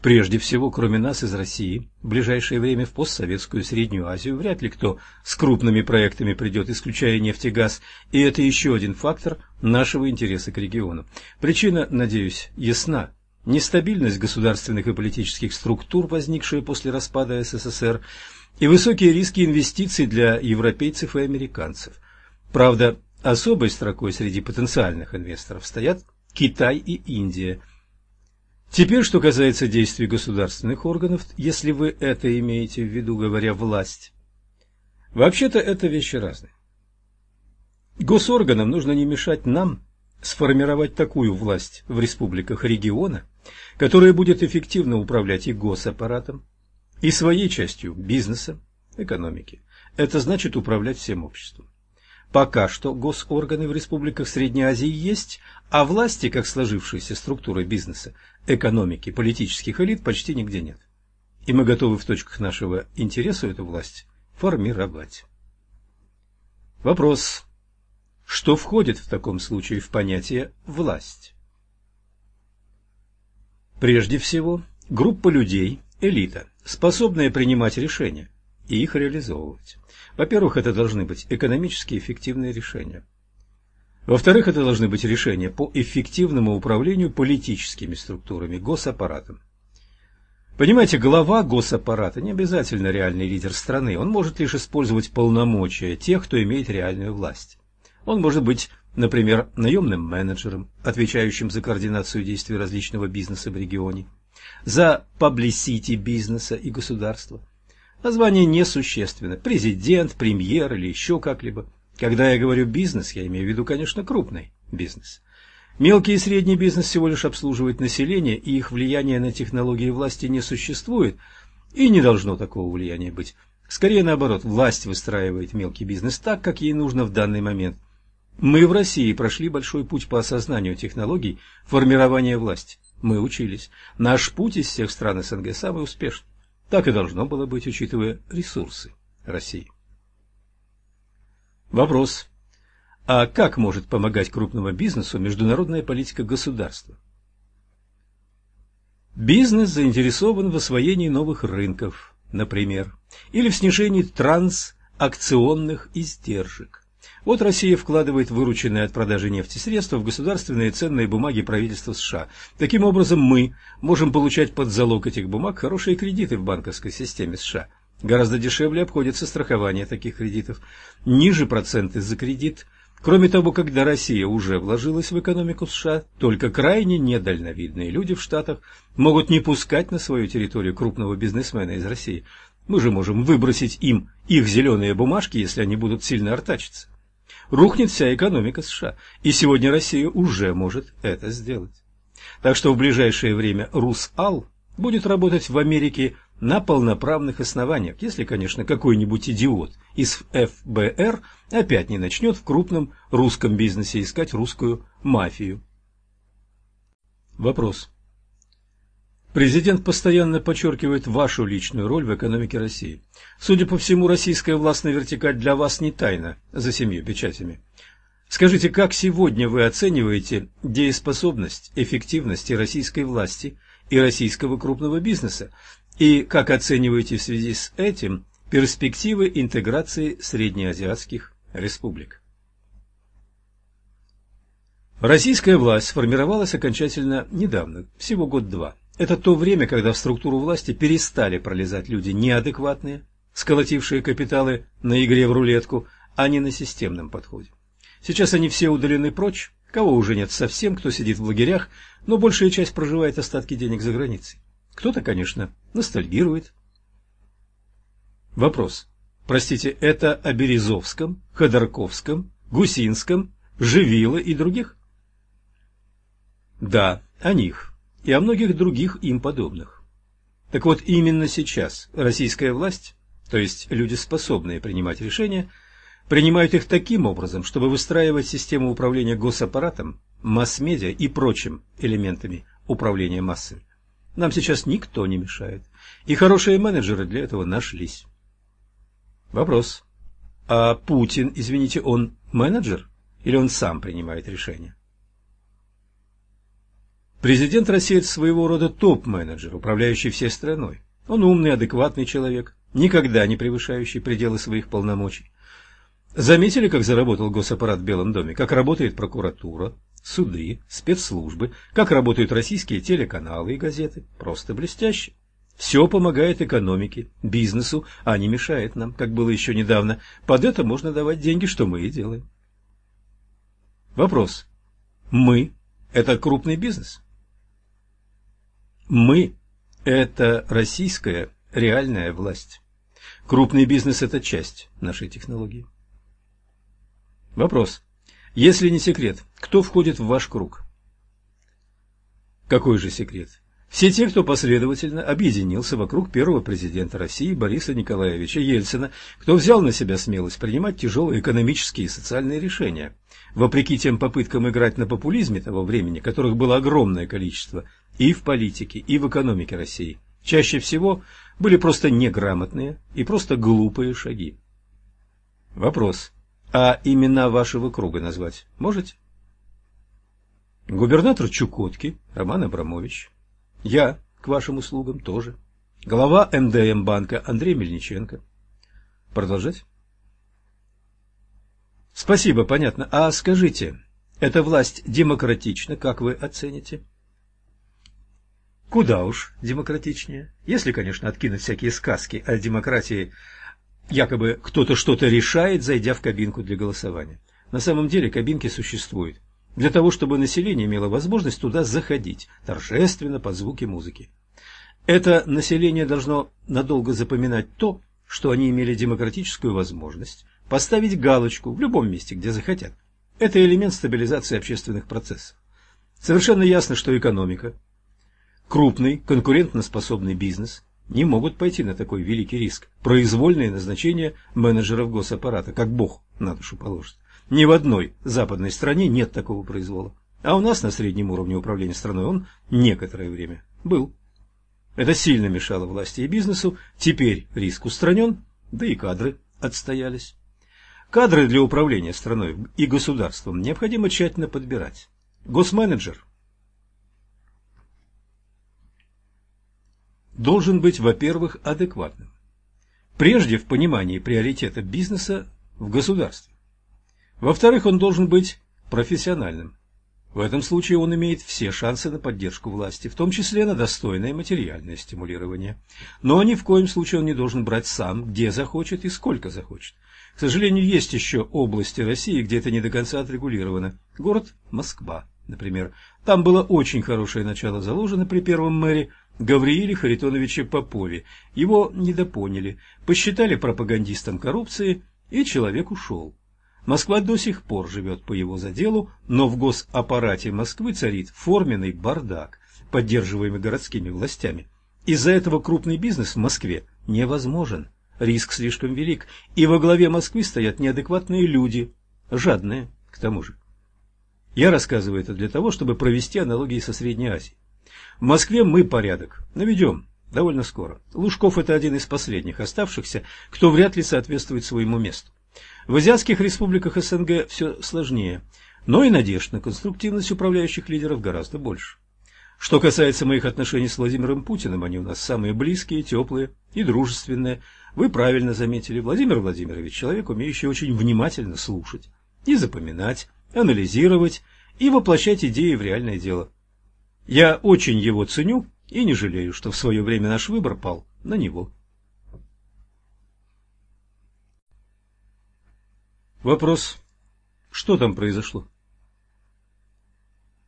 Прежде всего, кроме нас из России, в ближайшее время в постсоветскую Среднюю Азию вряд ли кто с крупными проектами придет, исключая нефть и газ, и это еще один фактор нашего интереса к региону. Причина, надеюсь, ясна. Нестабильность государственных и политических структур, возникшая после распада СССР, и высокие риски инвестиций для европейцев и американцев. Правда, особой строкой среди потенциальных инвесторов стоят Китай и Индия. Теперь, что касается действий государственных органов, если вы это имеете в виду, говоря «власть». Вообще-то это вещи разные. Госорганам нужно не мешать нам сформировать такую власть в республиках региона, которая будет эффективно управлять и госаппаратом, и своей частью бизнеса, экономики. Это значит управлять всем обществом. Пока что госорганы в республиках Средней Азии есть, а власти, как сложившиеся структуры бизнеса, экономики, политических элит, почти нигде нет. И мы готовы в точках нашего интереса эту власть формировать. Вопрос. Что входит в таком случае в понятие «власть»? Прежде всего, группа людей, элита, способные принимать решения и их реализовывать. Во-первых, это должны быть экономически эффективные решения. Во-вторых, это должны быть решения по эффективному управлению политическими структурами, госаппаратом. Понимаете, глава госаппарата не обязательно реальный лидер страны, он может лишь использовать полномочия тех, кто имеет реальную власть. Он может быть, например, наемным менеджером, отвечающим за координацию действий различного бизнеса в регионе, за паблисити бизнеса и государства. Название несущественно. Президент, премьер или еще как-либо. Когда я говорю бизнес, я имею в виду, конечно, крупный бизнес. Мелкий и средний бизнес всего лишь обслуживает население, и их влияние на технологии власти не существует, и не должно такого влияния быть. Скорее наоборот, власть выстраивает мелкий бизнес так, как ей нужно в данный момент. Мы в России прошли большой путь по осознанию технологий формирования власти. Мы учились. Наш путь из всех стран СНГ самый успешный. Так и должно было быть, учитывая ресурсы России. Вопрос. А как может помогать крупному бизнесу международная политика государства? Бизнес заинтересован в освоении новых рынков, например, или в снижении трансакционных издержек. Вот Россия вкладывает вырученные от продажи нефти средства в государственные ценные бумаги правительства США. Таким образом, мы можем получать под залог этих бумаг хорошие кредиты в банковской системе США. Гораздо дешевле обходится страхование таких кредитов. Ниже проценты за кредит – Кроме того, когда Россия уже вложилась в экономику США, только крайне недальновидные люди в Штатах могут не пускать на свою территорию крупного бизнесмена из России. Мы же можем выбросить им их зеленые бумажки, если они будут сильно артачиться. Рухнет вся экономика США, и сегодня Россия уже может это сделать. Так что в ближайшее время Русал будет работать в Америке на полноправных основаниях, если, конечно, какой-нибудь идиот из ФБР опять не начнет в крупном русском бизнесе искать русскую мафию. Вопрос. Президент постоянно подчеркивает вашу личную роль в экономике России. Судя по всему, российская властная вертикаль для вас не тайна за семью печатями. Скажите, как сегодня вы оцениваете дееспособность, эффективность российской власти и российского крупного бизнеса и как оцениваете в связи с этим перспективы интеграции среднеазиатских республик? Российская власть сформировалась окончательно недавно, всего год-два. Это то время, когда в структуру власти перестали пролезать люди неадекватные, сколотившие капиталы на игре в рулетку, а не на системном подходе. Сейчас они все удалены прочь, кого уже нет совсем, кто сидит в лагерях, но большая часть проживает остатки денег за границей. Кто-то, конечно, ностальгирует. Вопрос. Простите, это о Березовском, Ходорковском, Гусинском, Живило и других? Да, о них и о многих других им подобных. Так вот, именно сейчас российская власть, то есть люди, способные принимать решения, принимают их таким образом, чтобы выстраивать систему управления госаппаратом, масс-медиа и прочим элементами управления массами. Нам сейчас никто не мешает. И хорошие менеджеры для этого нашлись. Вопрос. А Путин, извините, он менеджер? Или он сам принимает решения? Президент России – это своего рода топ-менеджер, управляющий всей страной. Он умный, адекватный человек, никогда не превышающий пределы своих полномочий. Заметили, как заработал госаппарат в Белом доме, как работает прокуратура, суды, спецслужбы, как работают российские телеканалы и газеты. Просто блестяще. Все помогает экономике, бизнесу, а не мешает нам, как было еще недавно. Под это можно давать деньги, что мы и делаем. Вопрос. Мы – это крупный бизнес? Мы – это российская реальная власть. Крупный бизнес – это часть нашей технологии. Вопрос. Если не секрет, кто входит в ваш круг? Какой же секрет? Все те, кто последовательно объединился вокруг первого президента России Бориса Николаевича Ельцина, кто взял на себя смелость принимать тяжелые экономические и социальные решения. Вопреки тем попыткам играть на популизме того времени, которых было огромное количество и в политике, и в экономике России, чаще всего были просто неграмотные и просто глупые шаги. Вопрос. А имена вашего круга назвать можете? Губернатор Чукотки Роман Абрамович. Я к вашим услугам тоже. Глава МДМ банка Андрей Мельниченко. Продолжать? Спасибо, понятно. А скажите, эта власть демократична, как вы оцените? Куда уж демократичнее. Если, конечно, откинуть всякие сказки о демократии якобы кто-то что-то решает, зайдя в кабинку для голосования. На самом деле кабинки существуют для того, чтобы население имело возможность туда заходить, торжественно под звуки музыки. Это население должно надолго запоминать то, что они имели демократическую возможность поставить галочку в любом месте, где захотят. Это элемент стабилизации общественных процессов. Совершенно ясно, что экономика, крупный конкурентоспособный бизнес не могут пойти на такой великий риск. Произвольное назначение менеджеров госаппарата, как бог на душу положит. Ни в одной западной стране нет такого произвола. А у нас на среднем уровне управления страной он некоторое время был. Это сильно мешало власти и бизнесу, теперь риск устранен, да и кадры отстоялись. Кадры для управления страной и государством необходимо тщательно подбирать. Госменеджер должен быть, во-первых, адекватным. Прежде в понимании приоритета бизнеса в государстве. Во-вторых, он должен быть профессиональным. В этом случае он имеет все шансы на поддержку власти, в том числе на достойное материальное стимулирование. Но ни в коем случае он не должен брать сам, где захочет и сколько захочет. К сожалению, есть еще области России, где это не до конца отрегулировано. Город Москва например. Там было очень хорошее начало заложено при первом мэре Гаврииле Харитоновиче Попове. Его недопоняли, посчитали пропагандистом коррупции, и человек ушел. Москва до сих пор живет по его заделу, но в госаппарате Москвы царит форменный бардак, поддерживаемый городскими властями. Из-за этого крупный бизнес в Москве невозможен, риск слишком велик, и во главе Москвы стоят неадекватные люди, жадные к тому же. Я рассказываю это для того, чтобы провести аналогии со Средней Азией. В Москве мы порядок наведем довольно скоро. Лужков – это один из последних оставшихся, кто вряд ли соответствует своему месту. В азиатских республиках СНГ все сложнее, но и надежд на конструктивность управляющих лидеров гораздо больше. Что касается моих отношений с Владимиром Путиным, они у нас самые близкие, теплые и дружественные. Вы правильно заметили, Владимир Владимирович – человек, умеющий очень внимательно слушать и запоминать, анализировать и воплощать идеи в реальное дело. Я очень его ценю и не жалею, что в свое время наш выбор пал на него. Вопрос. Что там произошло?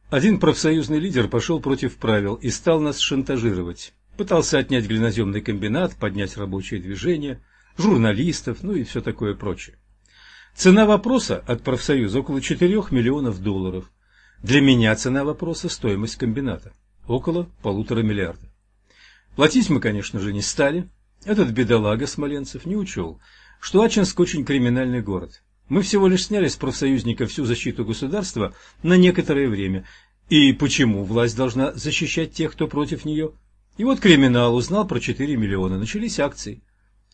Один профсоюзный лидер пошел против правил и стал нас шантажировать. Пытался отнять глиноземный комбинат, поднять рабочее движение, журналистов, ну и все такое прочее. Цена вопроса от профсоюза около 4 миллионов долларов. Для меня цена вопроса – стоимость комбината. Около полутора миллиарда. Платить мы, конечно же, не стали. Этот бедолага Смоленцев не учел, что Ачинск очень криминальный город. Мы всего лишь сняли с профсоюзника всю защиту государства на некоторое время. И почему власть должна защищать тех, кто против нее? И вот криминал узнал про 4 миллиона, начались акции.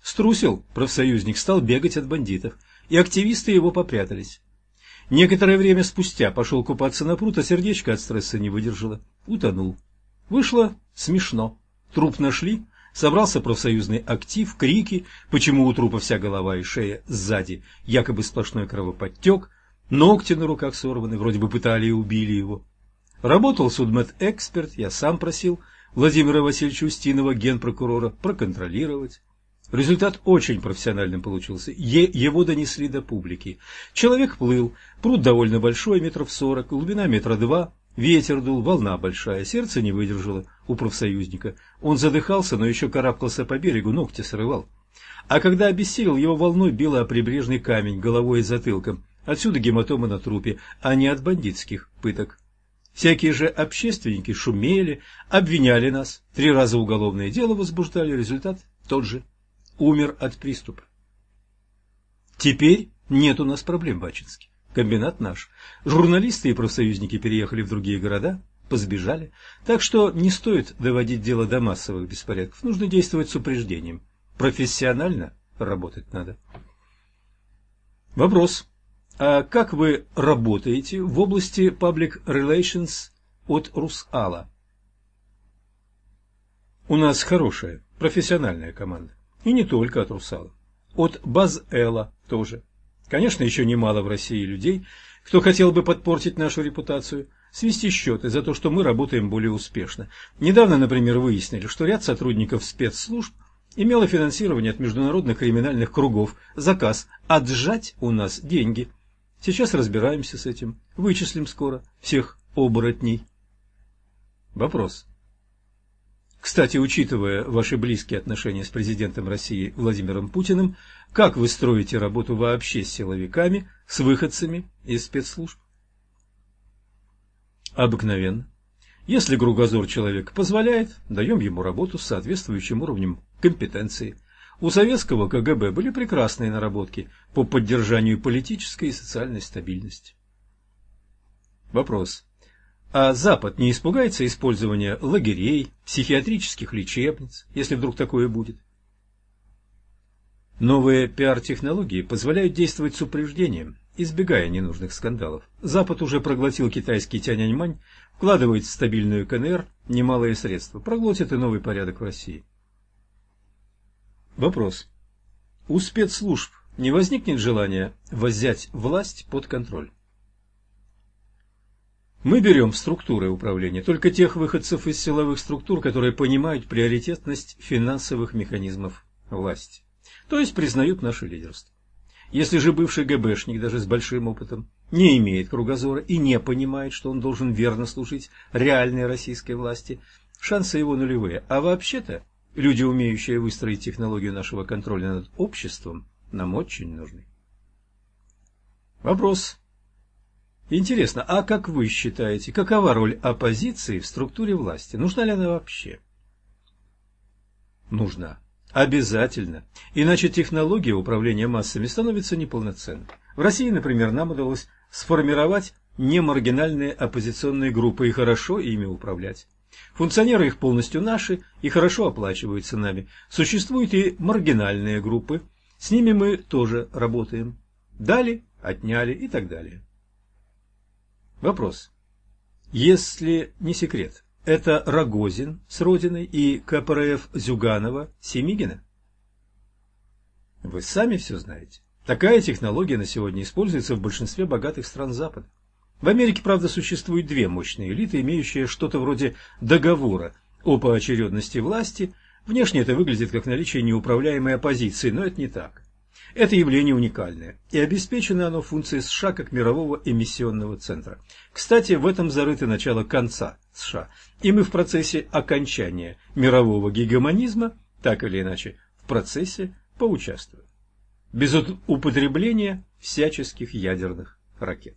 Струсил профсоюзник, стал бегать от бандитов – и активисты его попрятались. Некоторое время спустя пошел купаться на пруд, а сердечко от стресса не выдержало. Утонул. Вышло смешно. Труп нашли, собрался профсоюзный актив, крики, почему у трупа вся голова и шея сзади, якобы сплошной кровоподтек, ногти на руках сорваны, вроде бы пытали и убили его. Работал судмедэксперт, я сам просил Владимира Васильевича Устинова, генпрокурора, проконтролировать. Результат очень профессиональным получился. Е его донесли до публики. Человек плыл, пруд довольно большой, метров сорок, глубина метра два, ветер дул, волна большая, сердце не выдержало у профсоюзника. Он задыхался, но еще карабкался по берегу, ногти срывал. А когда обессилел, его волной било о прибрежный камень головой и затылком. Отсюда гематома на трупе, а не от бандитских пыток. Всякие же общественники шумели, обвиняли нас, три раза уголовное дело возбуждали, результат тот же умер от приступа. Теперь нет у нас проблем в Ачинске. Комбинат наш. Журналисты и профсоюзники переехали в другие города, позбежали. Так что не стоит доводить дело до массовых беспорядков. Нужно действовать с упреждением. Профессионально работать надо. Вопрос. А как вы работаете в области Public Relations от Русала? У нас хорошая, профессиональная команда. И не только от русалок. От Баз-Эла тоже. Конечно, еще немало в России людей, кто хотел бы подпортить нашу репутацию, свести счеты за то, что мы работаем более успешно. Недавно, например, выяснили, что ряд сотрудников спецслужб имело финансирование от международных криминальных кругов, заказ отжать у нас деньги. Сейчас разбираемся с этим, вычислим скоро всех оборотней. Вопрос. Кстати, учитывая ваши близкие отношения с президентом России Владимиром Путиным, как вы строите работу вообще с силовиками, с выходцами из спецслужб? Обыкновенно. Если кругозор человека позволяет, даем ему работу с соответствующим уровнем компетенции. У советского КГБ были прекрасные наработки по поддержанию политической и социальной стабильности. Вопрос. А Запад не испугается использования лагерей, психиатрических лечебниц, если вдруг такое будет? Новые пиар-технологии позволяют действовать с упреждением, избегая ненужных скандалов. Запад уже проглотил китайский тяньаньмань, вкладывает в стабильную КНР немалые средства, проглотит и новый порядок в России. Вопрос. У спецслужб не возникнет желания взять власть под контроль? Мы берем структуры управления только тех выходцев из силовых структур, которые понимают приоритетность финансовых механизмов власти, то есть признают наше лидерство. Если же бывший ГБшник, даже с большим опытом, не имеет кругозора и не понимает, что он должен верно служить реальной российской власти, шансы его нулевые. А вообще-то, люди, умеющие выстроить технологию нашего контроля над обществом, нам очень нужны. Вопрос Интересно, а как вы считаете, какова роль оппозиции в структуре власти? Нужна ли она вообще? Нужна. Обязательно. Иначе технология управления массами становится неполноценной. В России, например, нам удалось сформировать немаргинальные оппозиционные группы и хорошо ими управлять. Функционеры их полностью наши и хорошо оплачиваются нами. Существуют и маргинальные группы, с ними мы тоже работаем. Дали, отняли и так далее. Вопрос. Если не секрет, это Рогозин с Родиной и КПРФ Зюганова Семигина? Вы сами все знаете. Такая технология на сегодня используется в большинстве богатых стран Запада. В Америке, правда, существуют две мощные элиты, имеющие что-то вроде договора о поочередности власти. Внешне это выглядит как наличие неуправляемой оппозиции, но это не так. Это явление уникальное, и обеспечено оно функцией США как мирового эмиссионного центра. Кстати, в этом зарыто начало конца США, и мы в процессе окончания мирового гегемонизма, так или иначе, в процессе поучаствуем. Без употребления всяческих ядерных ракет.